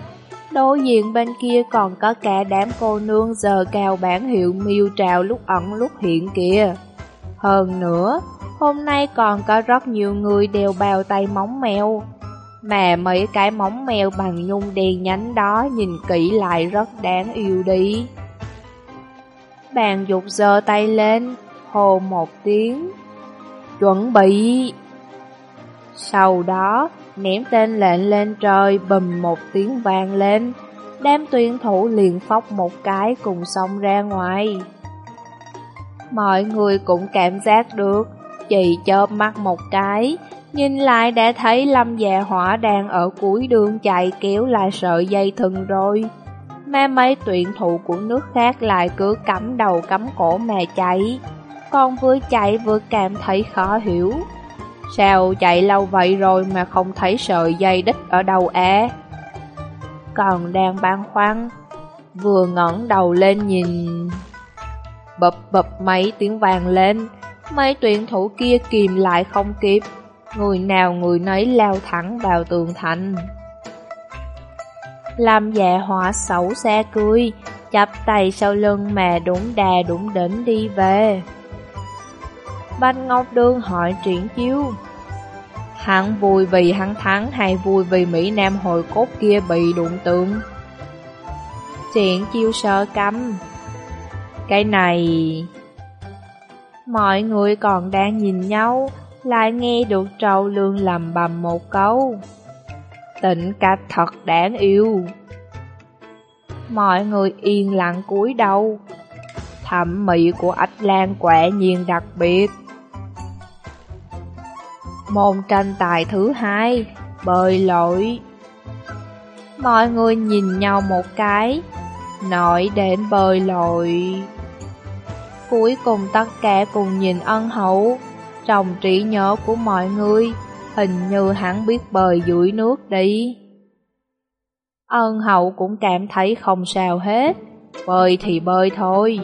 đối diện bên kia còn có cả đám cô nương giờ cao bản hiệu miêu trào lúc ẩn lúc hiện kìa. Hơn nữa, hôm nay còn có rất nhiều người đều bào tay móng mèo. Mà mấy cái móng mèo bằng nhung đen nhánh đó nhìn kỹ lại rất đáng yêu đi. Bàn dục giơ tay lên, hồ một tiếng. Chuẩn bị! Sau đó, ném tên lệnh lên trời bùm một tiếng vang lên. Đám tuyển thủ liền phóc một cái cùng xông ra ngoài. Mọi người cũng cảm giác được, chị chớp mắt một cái, nhìn lại đã thấy Lâm Dạ Hỏa đang ở cuối đường chạy kéo lại sợi dây thừng rồi. Mà mấy tuyển thủ của nước khác lại cứ cắm đầu cắm cổ mà chạy, còn vừa chạy vừa cảm thấy khó hiểu. Sao chạy lâu vậy rồi mà không thấy sợi dây đích ở đâu á? Còn đang băn khoăn, vừa ngẩng đầu lên nhìn... Bập bập mấy tiếng vàng lên, mấy tuyển thủ kia kìm lại không kịp, người nào người nấy lao thẳng vào tường thành. làm dạ họa xấu xa cười, chắp tay sau lưng mà đúng đà đúng đỉnh đi về. Bạch Ngọc đương hỏi triển chiếu. Hắn vui vì hắn thắng hay vui vì Mỹ Nam hồi cốt kia bị đụng tượng? Triển chiêu sơ cắm Cái này... Mọi người còn đang nhìn nhau, lại nghe được trâu lương lầm bầm một câu. Tịnh cạch thật đáng yêu. Mọi người yên lặng cúi đầu. Thẩm mỹ của Ách Lan quả nhiên đặc biệt. Môn tranh tài thứ hai, bơi lội. Mọi người nhìn nhau một cái, nói đến bơi lội. Cuối cùng tất cả cùng nhìn ân hậu, trong trí nhớ của mọi người, hình như hắn biết bơi dưới nước đi. Ân hậu cũng cảm thấy không sao hết, bơi thì bơi thôi.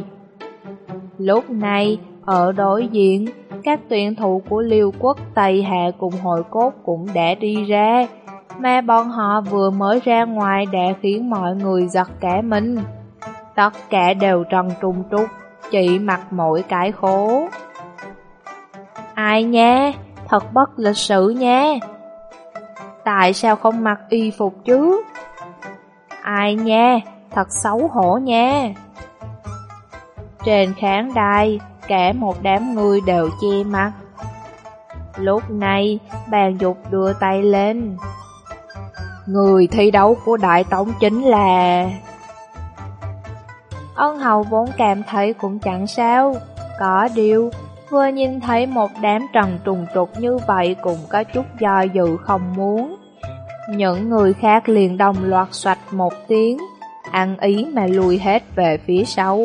Lúc này, ở đối diện, các tuyển thủ của liêu quốc Tây Hạ cùng hội cốt cũng đã đi ra, mà bọn họ vừa mới ra ngoài đã khiến mọi người giật cả mình. Tất cả đều trần trung trúc, chỉ mặc mỗi cái khố. Ai nha, thật bất lịch sự nha. Tại sao không mặc y phục chứ? Ai nha, thật xấu hổ nha. Trên khán đài, cả một đám người đều che mặt. Lúc này, bàn dục đưa tay lên. Người thi đấu của Đại tổng chính là... Ân hầu vốn cảm thấy cũng chẳng sao, có điều, vừa nhìn thấy một đám trần trùng trục như vậy cũng có chút do dự không muốn. Những người khác liền đồng loạt xoạch một tiếng, ăn ý mà lùi hết về phía sau.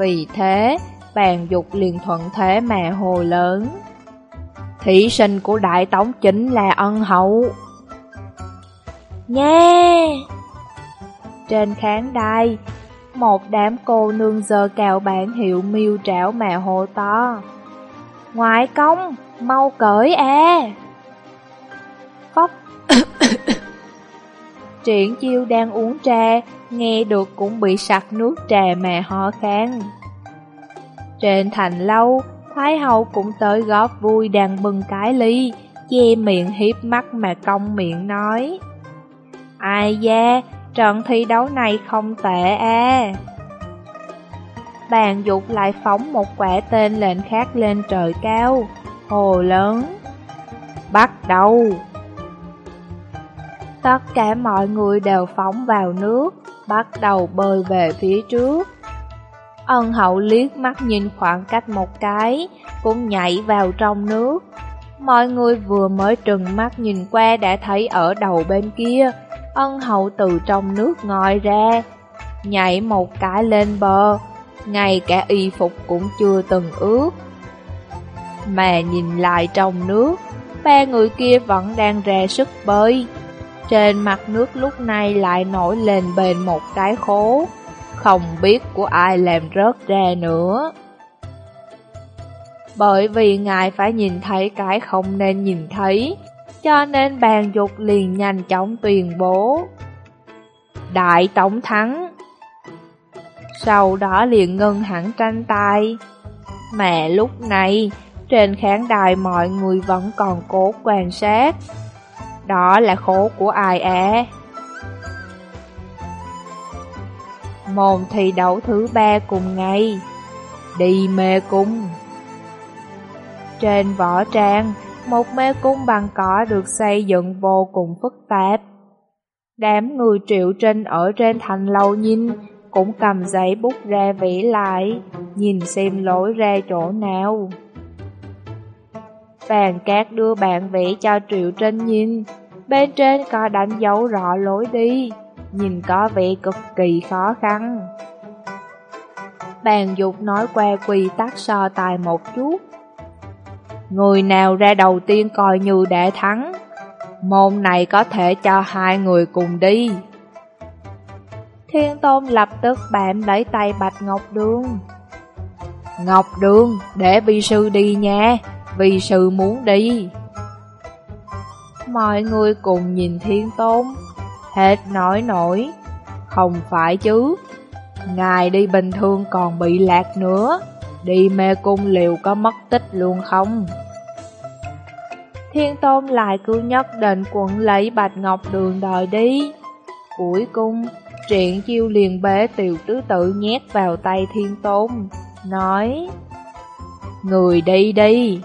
Vì thế, bàn dục liền thuận thế mà hồ lớn. Thí sinh của Đại Tống chính là ân hậu. Nha! Trên khán đài, một đám cô nương giờ cào bản hiệu miêu trảo mà hồ to. Ngoại công, mau cởi e. à! Phóc! Triển chiêu đang uống trà, nghe được cũng bị sặc nước trà mà ho khan. Trên thành lâu, Thái hậu cũng tới góp vui đang bưng cái ly, che miệng hiếp mắt mà cong miệng nói. Ai da, trận thi đấu này không tệ à. Bàn dục lại phóng một quả tên lệnh khác lên trời cao, hồ lớn. Bắt đầu! Tất cả mọi người đều phóng vào nước, bắt đầu bơi về phía trước. Ân hậu liếc mắt nhìn khoảng cách một cái, cũng nhảy vào trong nước. Mọi người vừa mới trừng mắt nhìn qua đã thấy ở đầu bên kia, ân hậu từ trong nước ngòi ra, nhảy một cái lên bờ, ngay cả y phục cũng chưa từng ướt. Mà nhìn lại trong nước, ba người kia vẫn đang ra sức bơi. Trên mặt nước lúc này lại nổi lên bền một cái khố, không biết của ai làm rớt ra nữa. Bởi vì ngài phải nhìn thấy cái không nên nhìn thấy, cho nên bàn dục liền nhanh chóng tuyên bố. Đại tổng thắng! Sau đó liền ngưng hẳn tranh tay. mẹ lúc này, trên khán đài mọi người vẫn còn cố quan sát. Đó là khổ của ai à? Môn thi đấu thứ ba cùng ngày Đi mê cung Trên võ trang, một mê cung bằng cỏ được xây dựng vô cùng phức tạp. Đám người triệu trinh ở trên thành lầu nhìn, cũng cầm giấy bút ra vẽ lại, nhìn xem lối ra chỗ nào. Bàn cát đưa bạn vẽ cho triệu trinh nhìn, bên trên có đánh dấu rõ lối đi, nhìn có vẻ cực kỳ khó khăn. Bàn dục nói qua quy tắc so tài một chút, Người nào ra đầu tiên coi như đã thắng. Môn này có thể cho hai người cùng đi. Thiên Tôn lập tức bạm lấy tay Bạch Ngọc Đường. Ngọc Đường, để vi sư đi nha. Vi sư muốn đi. Mọi người cùng nhìn Thiên Tôn. Hết nói nổi. Không phải chứ. Ngài đi bình thường còn bị lạc nữa. Đi mê cung liệu có mất tích luôn không? Thiên Tôn lại cứ nhất định quận lấy Bạch Ngọc Đường đòi đi. Cuối cùng, triển chiêu liền bế tiểu tứ tự nhét vào tay Thiên Tôn, nói Người đi đi.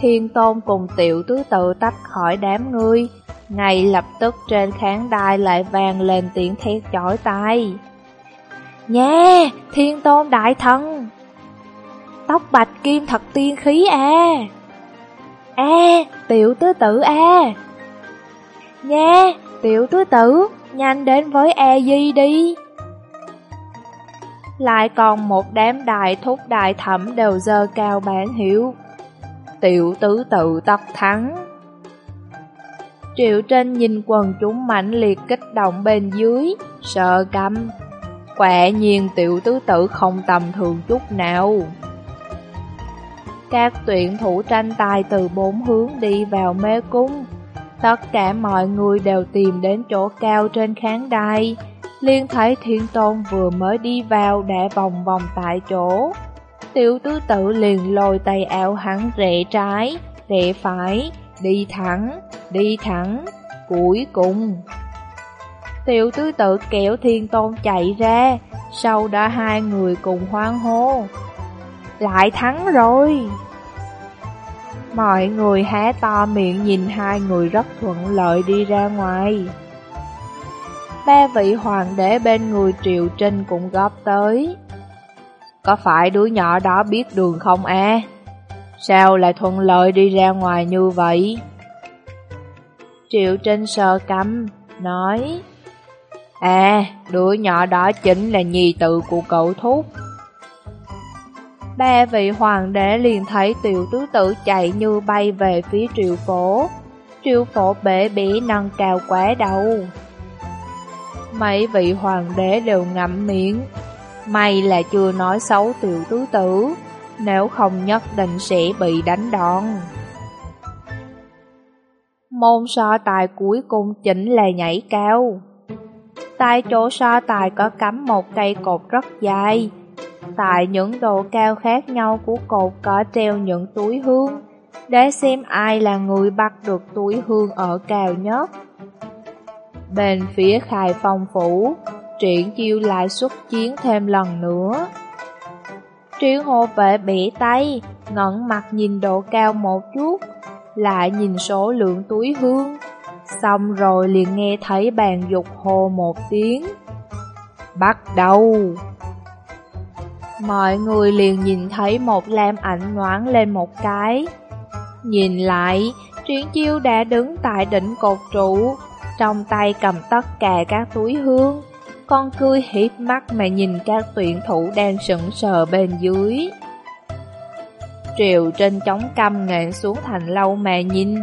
Thiên Tôn cùng tiểu tứ tự tách khỏi đám người, ngay lập tức trên khán đài lại vang lên tiếng thét chói tai. Nha, Thiên Tôn Đại Thần! Tóc bạch kim thật tiên khí à! À, tiểu tứ tử e. à! Nha, tiểu tứ tử, nhanh đến với e Di đi! Lại còn một đám đại thúc đại thẩm đều dơ cao bản hiệu. Tiểu tứ tự tật thắng. Triệu Trinh nhìn quần chúng mãnh liệt kích động bên dưới, sợ căm. Quả nhiên tiểu tứ tử không tầm thường chút nào. Các tuyển thủ tranh tài từ bốn hướng đi vào mê cung. Tất cả mọi người đều tìm đến chỗ cao trên khán đài. Liên thấy thiên tôn vừa mới đi vào đã vòng vòng tại chỗ. Tiểu tứ tự liền lôi tay áo hắn rẽ trái, rẽ phải, đi thẳng, đi thẳng, cuối cùng. Tiểu tứ tự kéo thiên tôn chạy ra, sau đó hai người cùng hoang hô. Lại thắng rồi! Mọi người há to miệng nhìn hai người rất thuận lợi đi ra ngoài. Ba vị hoàng đế bên người Triệu Trinh cũng góp tới. Có phải đứa nhỏ đó biết đường không à? Sao lại thuận lợi đi ra ngoài như vậy? Triệu Trinh sờ cắm, nói À, đứa nhỏ đó chính là nhi tự của cậu thúc Ba vị hoàng đế liền thấy tiểu tứ tử chạy như bay về phía triệu phổ. Triệu phổ bể bỉ nâng cao quá đầu. Mấy vị hoàng đế đều ngậm miệng. May là chưa nói xấu tiểu tứ tử, nếu không nhất định sẽ bị đánh đòn. Môn so tài cuối cùng chính là nhảy cao. Tại chỗ so tài có cắm một cây cột rất dài, Tại những độ cao khác nhau của cột có treo những túi hương, để xem ai là người bắt được túi hương ở cao nhất. Bên phía khai phong phủ, triển chiêu lại xuất chiến thêm lần nữa. Triển hộ vệ bẻ tay, ngẩn mặt nhìn độ cao một chút, lại nhìn số lượng túi hương, xong rồi liền nghe thấy bàn dục hồ một tiếng. Bắt đầu! Mọi người liền nhìn thấy một lam ảnh ngoãn lên một cái. Nhìn lại, Triển Chiêu đã đứng tại đỉnh cột trụ, trong tay cầm tất cả các túi hương, con cười hiếp mắt mà nhìn các tuyển thủ đang sững sờ bên dưới. Triều trên chống căm ngạn xuống thành lâu mà nhìn,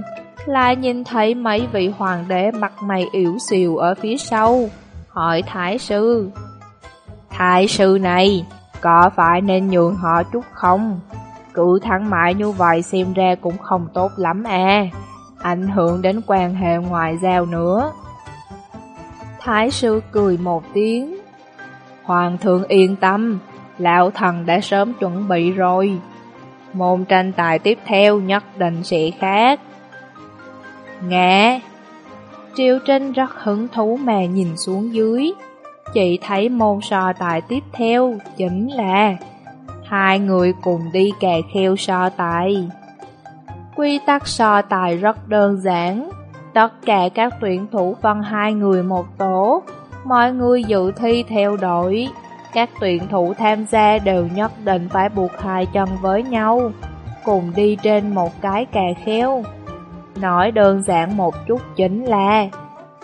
lại nhìn thấy mấy vị hoàng đế mặt mày yếu xìu ở phía sau, hỏi Thái sư. Thái sư này, có phải nên nhường họ chút không? Cứ thắng mãi như vậy xem ra cũng không tốt lắm à Ảnh hưởng đến quan hệ ngoại giao nữa Thái sư cười một tiếng Hoàng thượng yên tâm Lão thần đã sớm chuẩn bị rồi Môn tranh tài tiếp theo nhất định sẽ khác Ngạ! Triều Trinh rất hứng thú mà nhìn xuống dưới. Chị thấy môn so tài tiếp theo chính là hai người cùng đi kè kheo so tài. Quy tắc so tài rất đơn giản, tất cả các tuyển thủ phân hai người một tổ, mọi người dự thi theo đội. Các tuyển thủ tham gia đều nhất định phải buộc hai chân với nhau, cùng đi trên một cái kè kheo. Nói đơn giản một chút chính là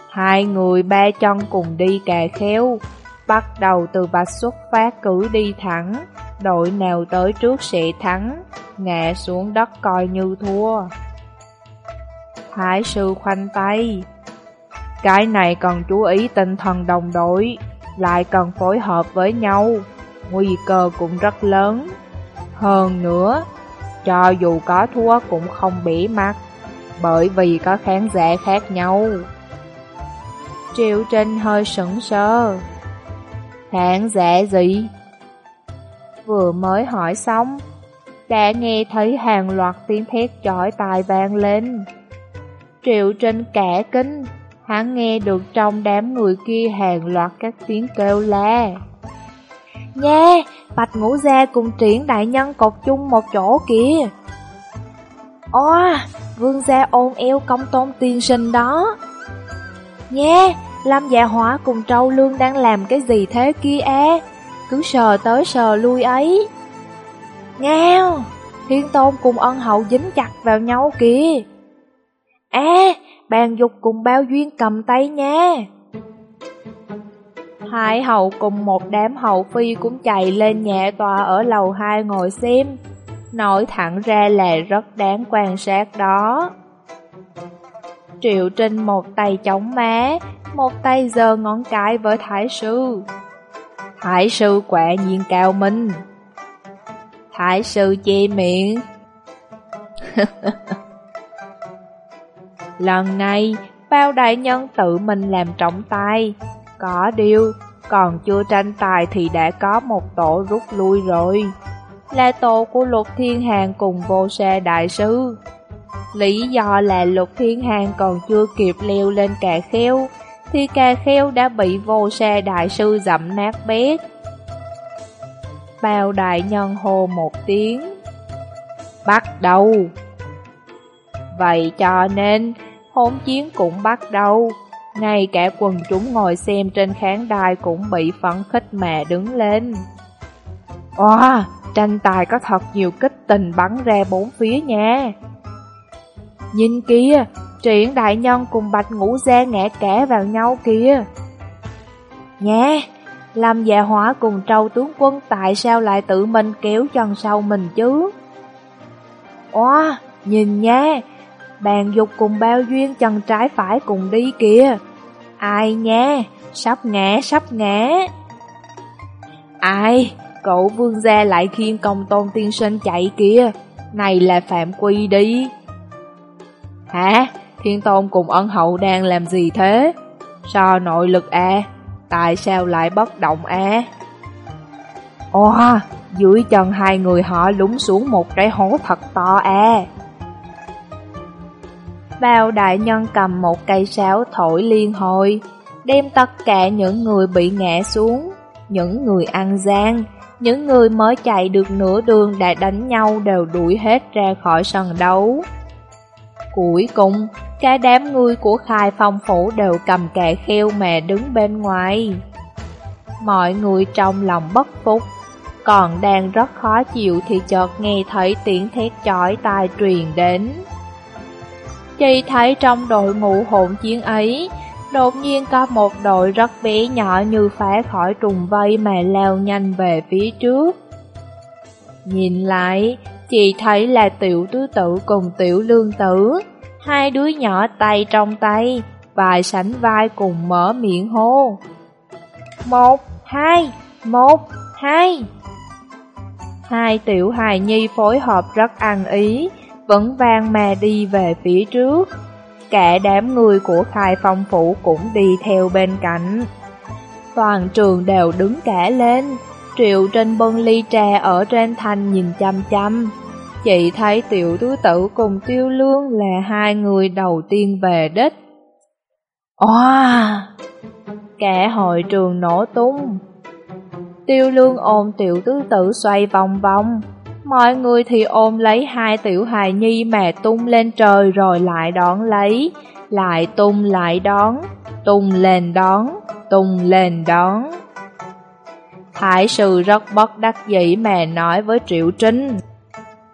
Hai người ba chân cùng đi kè khéo, Bắt đầu từ vạch xuất phát cứ đi thẳng, Đội nào tới trước sẽ thắng, Ngã xuống đất coi như thua. Thái sư khoanh tay, Cái này cần chú ý tinh thần đồng đội, Lại cần phối hợp với nhau, Nguy cơ cũng rất lớn. Hơn nữa, Cho dù có thua cũng không bỉ mặt. Bởi vì có khán giả khác nhau. Triệu Trinh hơi sững sờ. Khán giả gì? Vừa mới hỏi xong Đã nghe thấy hàng loạt tiếng thét chói tai vang lên. Triệu Trinh cả kinh Hắn nghe được trong đám người kia hàng loạt các tiếng kêu la. Nha, Bạch Ngũ Gia cùng triển đại nhân cột chung một chỗ kìa. Ồ, vương gia ôm eo công tôn tiên sinh đó. Nha, Lâm dạ hỏa cùng Trâu Lương đang làm cái gì thế kia e? Cứ sờ tới sờ lui ấy. Ngao Thiên Tôn cùng ân hậu dính chặt vào nhau kìa. À Bàn dục cùng bao duyên cầm tay nha Hai hậu cùng một đám hậu phi cũng chạy lên nhà tòa ở lầu hai ngồi xem. Nói thẳng ra là rất đáng quan sát đó Triệu Trinh một tay chống má một tay giơ ngón cái với Thái sư. Thái sư quả nhiên cao minh. Thái sư chê miệng. Lần này, bao đại nhân tự mình làm trọng tay. Có điều, còn chưa tranh tài thì đã có một tổ rút lui rồi. Là tổ của Lục Thiên Hàng cùng vô xe đại sư. Lý do là Lục Thiên Hàng còn chưa kịp leo lên cà kheo, thì cà kheo đã bị vô xe đại sư dẫm nát bét. Bao đại nhân hô một tiếng. Bắt đầu! Vậy cho nên, hỗn chiến cũng bắt đầu. Ngay cả quần chúng ngồi xem trên khán đài cũng bị phấn khích mà đứng lên. Wow, tranh tài có thật nhiều kích tình bắn ra bốn phía nha. Nhìn kia, Triển đại nhân cùng bạch ngũ gia ngã kẻ vào nhau kìa. Nhé, làm dạ hỏa cùng trâu tướng quân tại sao lại tự mình kéo chân sau mình chứ? Wow, nhìn nha, bàn dục cùng bao duyên chân trái phải cùng đi kìa. Ai nha, sắp ngã, sắp ngã. Ai, cậu vương gia lại khiêng công tôn tiên sinh chạy kìa, này là phạm quy đi. Hả? Thiên Tôn cùng ân hậu đang làm gì thế? sao nội lực à? Tại sao lại bất động à? Ồ, dưới chân hai người họ lúng xuống một cái hố thật to à. Bao đại nhân cầm một cây sáo thổi liên hồi, đem tất cả những người bị ngã xuống, những người ăn gian, những người mới chạy được nửa đường đã đánh nhau đều đuổi hết ra khỏi sân đấu. Cuối cùng, cả đám người của khai phong phủ đều cầm kẹ kheo mà đứng bên ngoài. Mọi người trong lòng bất phục, còn đang rất khó chịu thì chợt nghe thấy tiếng thét chói tai truyền đến. Chỉ thấy trong đội ngũ hỗn chiến ấy, đột nhiên có một đội rất bé nhỏ như phá khỏi trùng vây mà leo nhanh về phía trước. Nhìn lại, chỉ thấy là tiểu tứ tử cùng tiểu lương tử, hai đứa nhỏ tay trong tay, vài sánh vai cùng mở miệng hô. Một, hai, một, hai. Hai tiểu hài nhi phối hợp rất ăn ý, vẫn vang mà đi về phía trước. Cả đám người của khai phong phủ cũng đi theo bên cạnh. Toàn trường đều đứng cả lên, Triệu trên bưng ly trà ở trên thành nhìn chăm chăm. Chị thấy tiểu tứ tử cùng tiêu lương là hai người đầu tiên về đích. Oa! Cả hội trường nổ tung. Tiêu lương ôm tiểu tứ tử xoay vòng vòng. Mọi người thì ôm lấy hai tiểu hài nhi mà tung lên trời rồi lại đón lấy, lại tung lại đón, tung lên đón, tung lên đón. Thái sư rất bất đắc dĩ mà nói với Triệu Trinh.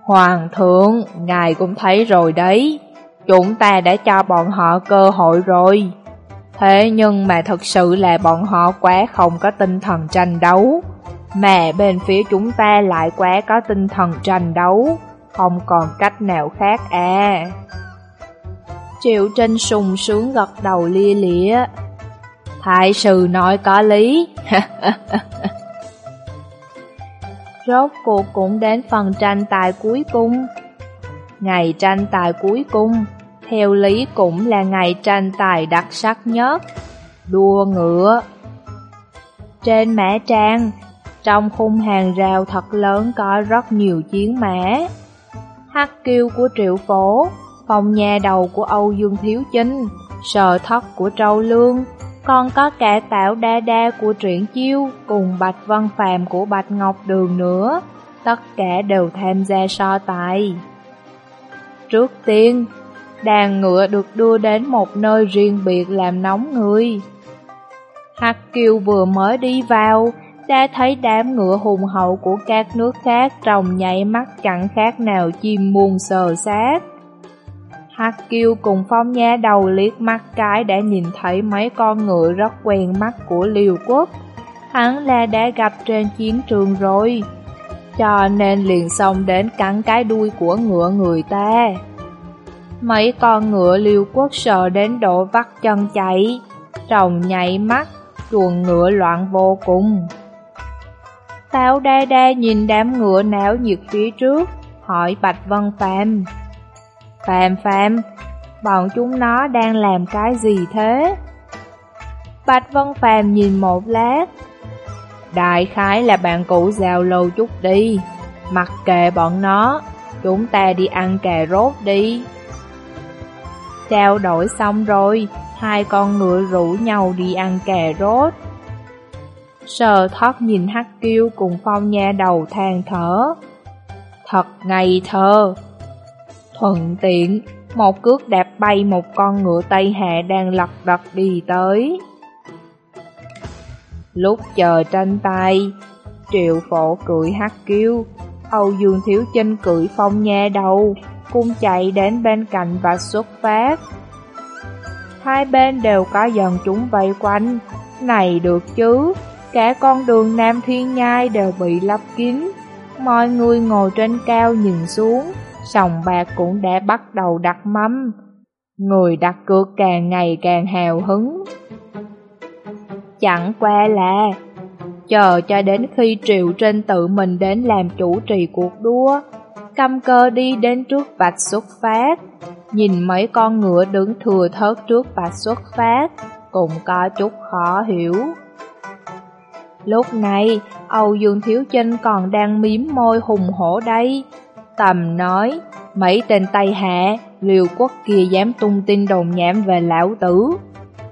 Hoàng thượng, ngài cũng thấy rồi đấy, chúng ta đã cho bọn họ cơ hội rồi. Thế nhưng mà thật sự là bọn họ quá không có tinh thần tranh đấu. Mà bên phía chúng ta lại quá có tinh thần tranh đấu, không còn cách nào khác à. Triệu Trinh sùng sướng gật đầu lia lịa. Thái sư nói có lý. Rốt cuộc cũng đến phần tranh tài cuối cùng. Ngày tranh tài cuối cùng, theo lý cũng là ngày tranh tài đặc sắc nhất. Đua ngựa Trên mã trang, trong khung hàng rào thật lớn có rất nhiều chiến mã. Hắc kiêu của triệu phố, phòng nhà đầu của Âu Dương Thiếu Chinh, sờ thất của Trâu Lương, còn có cả tạo đa đa của truyện chiêu cùng Bạch Văn Phàm của Bạch Ngọc Đường nữa, tất cả đều tham gia so tài. Trước tiên, đàn ngựa được đưa đến một nơi riêng biệt làm nóng người. Hắc Kiều vừa mới đi vào, đã thấy đám ngựa hùng hậu của các nước khác trồng nhảy mắt chẳng khác nào chim muôn sờ sát. Hắc Kiêu cùng Phong Nha đầu liếc mắt cái đã nhìn thấy mấy con ngựa rất quen mắt của Liêu Quốc. Hắn là đã gặp trên chiến trường rồi, cho nên liền xông đến cắn cái đuôi của ngựa người ta. Mấy con ngựa Liêu Quốc sợ đến độ vắt chân chạy, trồng nhảy mắt, chuồng ngựa loạn vô cùng. Táo đa đa nhìn đám ngựa náo nhiệt phía trước, hỏi Bạch Vân Phạm. Phạm Phạm, bọn chúng nó đang làm cái gì thế? Bạch Vân Phạm nhìn một lát. Đại khái là bạn cũ giao lâu chút đi, mặc kệ bọn nó, chúng ta đi ăn cà rốt đi. Trao đổi xong rồi, hai con ngựa rủ nhau đi ăn cà rốt. Sờ thoát nhìn hắc kiêu cùng phong nha đầu than thở. Thật ngây thơ. Thuận tiện, một cước đạp bay một con ngựa Tây Hạ đang lật đật đi tới. Lúc chờ tranh tay, triệu phổ cưỡi hắc kiêu, Âu Dương Thiếu Chinh cưỡi phong nha đầu, cùng chạy đến bên cạnh và xuất phát. Hai bên đều có dần chúng vây quanh, này được chứ, cả con đường Nam Thiên Nhai đều bị lấp kín. Mọi người ngồi trên cao nhìn xuống, sòng bạc cũng đã bắt đầu đặt mâm. Người đặt cược càng ngày càng hào hứng. Chẳng qua là, chờ cho đến khi Triệu Trinh tự mình đến làm chủ trì cuộc đua, cầm cơ đi đến trước vạch xuất phát, nhìn mấy con ngựa đứng thừa thớt trước vạch xuất phát, cũng có chút khó hiểu. Lúc này, Âu Dương Thiếu Chinh còn đang miếm môi hùng hổ đây, Tầm nói, mấy tên Tây Hạ, liều quốc kia dám tung tin đồn nhảm về lão tử.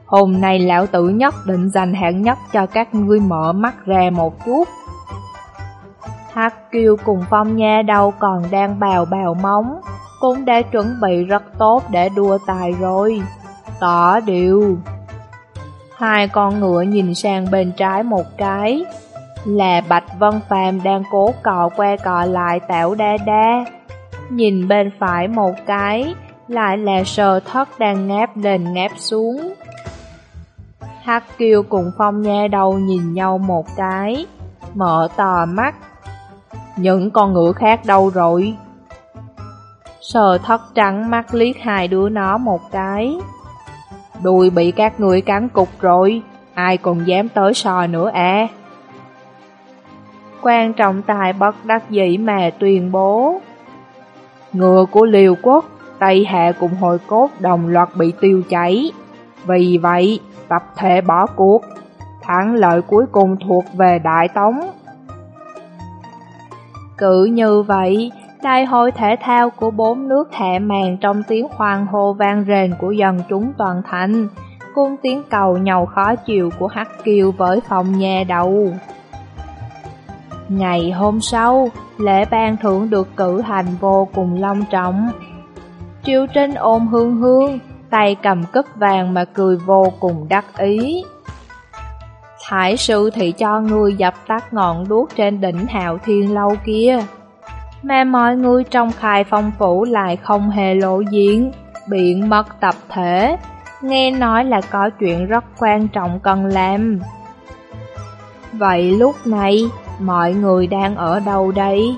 Hôm nay lão tử nhất định dành hạng nhất cho các ngươi mở mắt ra một chút. Hắc Kiều cùng Phong Nha đâu còn đang bào bào móng, cũng đã chuẩn bị rất tốt để đua tài rồi. Tỏ điều. Hai con ngựa nhìn sang bên trái một cái, là Bạch Vân Phàm đang cố cọ que cọ lại tẻo đa đa. Nhìn bên phải một cái, lại là sờ thất đang ngáp lên ngáp xuống. Hắc Kiêu cùng Phong Nha đầu nhìn nhau một cái, mở tò mắt. Những con ngựa khác đâu rồi? Sờ thất trắng mắt liếc hai đứa nó một cái. Đùi bị các người cắn cục rồi, ai còn dám tới sò nữa à? quan trọng tài bất đắc dĩ mà tuyên bố. Ngựa của liều quốc, Tây Hạ cùng hồi cốt đồng loạt bị tiêu cháy. Vì vậy, tập thể bỏ cuộc, thắng lợi cuối cùng thuộc về Đại Tống. Cứ như vậy, Đại hội thể thao của bốn nước hạ màn trong tiếng hoan hô vang rền của dân chúng toàn thành, cùng tiếng cầu nhầu khó chịu của Hắc Kiều với phòng nhà đầu. Ngày hôm sau, lễ ban thưởng được cử hành vô cùng long trọng. Triều Trinh ôm hương hương, tay cầm cúp vàng mà cười vô cùng đắc ý. Thái sư thì cho người dập tắt ngọn đuốc trên đỉnh hạo thiên lâu kia. Mà mọi người trong khai phong phủ lại không hề lộ diện, biện mất tập thể, nghe nói là có chuyện rất quan trọng cần làm. Vậy lúc này, mọi người đang ở đâu đây?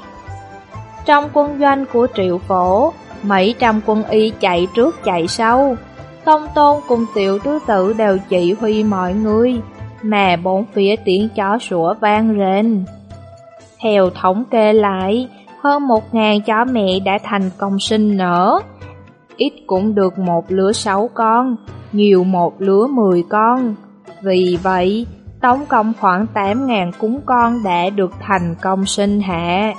Trong quân doanh của triệu phổ, mấy trăm quân y chạy trước chạy sau. Công tôn cùng tiểu tứ tử đều chỉ huy mọi người, mà bốn phía tiếng chó sủa vang rền. Theo thống kê lại, hơn một ngàn chó mẹ đã thành công sinh nở. Ít cũng được một lứa sáu con, nhiều một lứa mười con. Vì vậy, tổng cộng khoảng tám ngàn cúng con đã được thành công sinh hạ.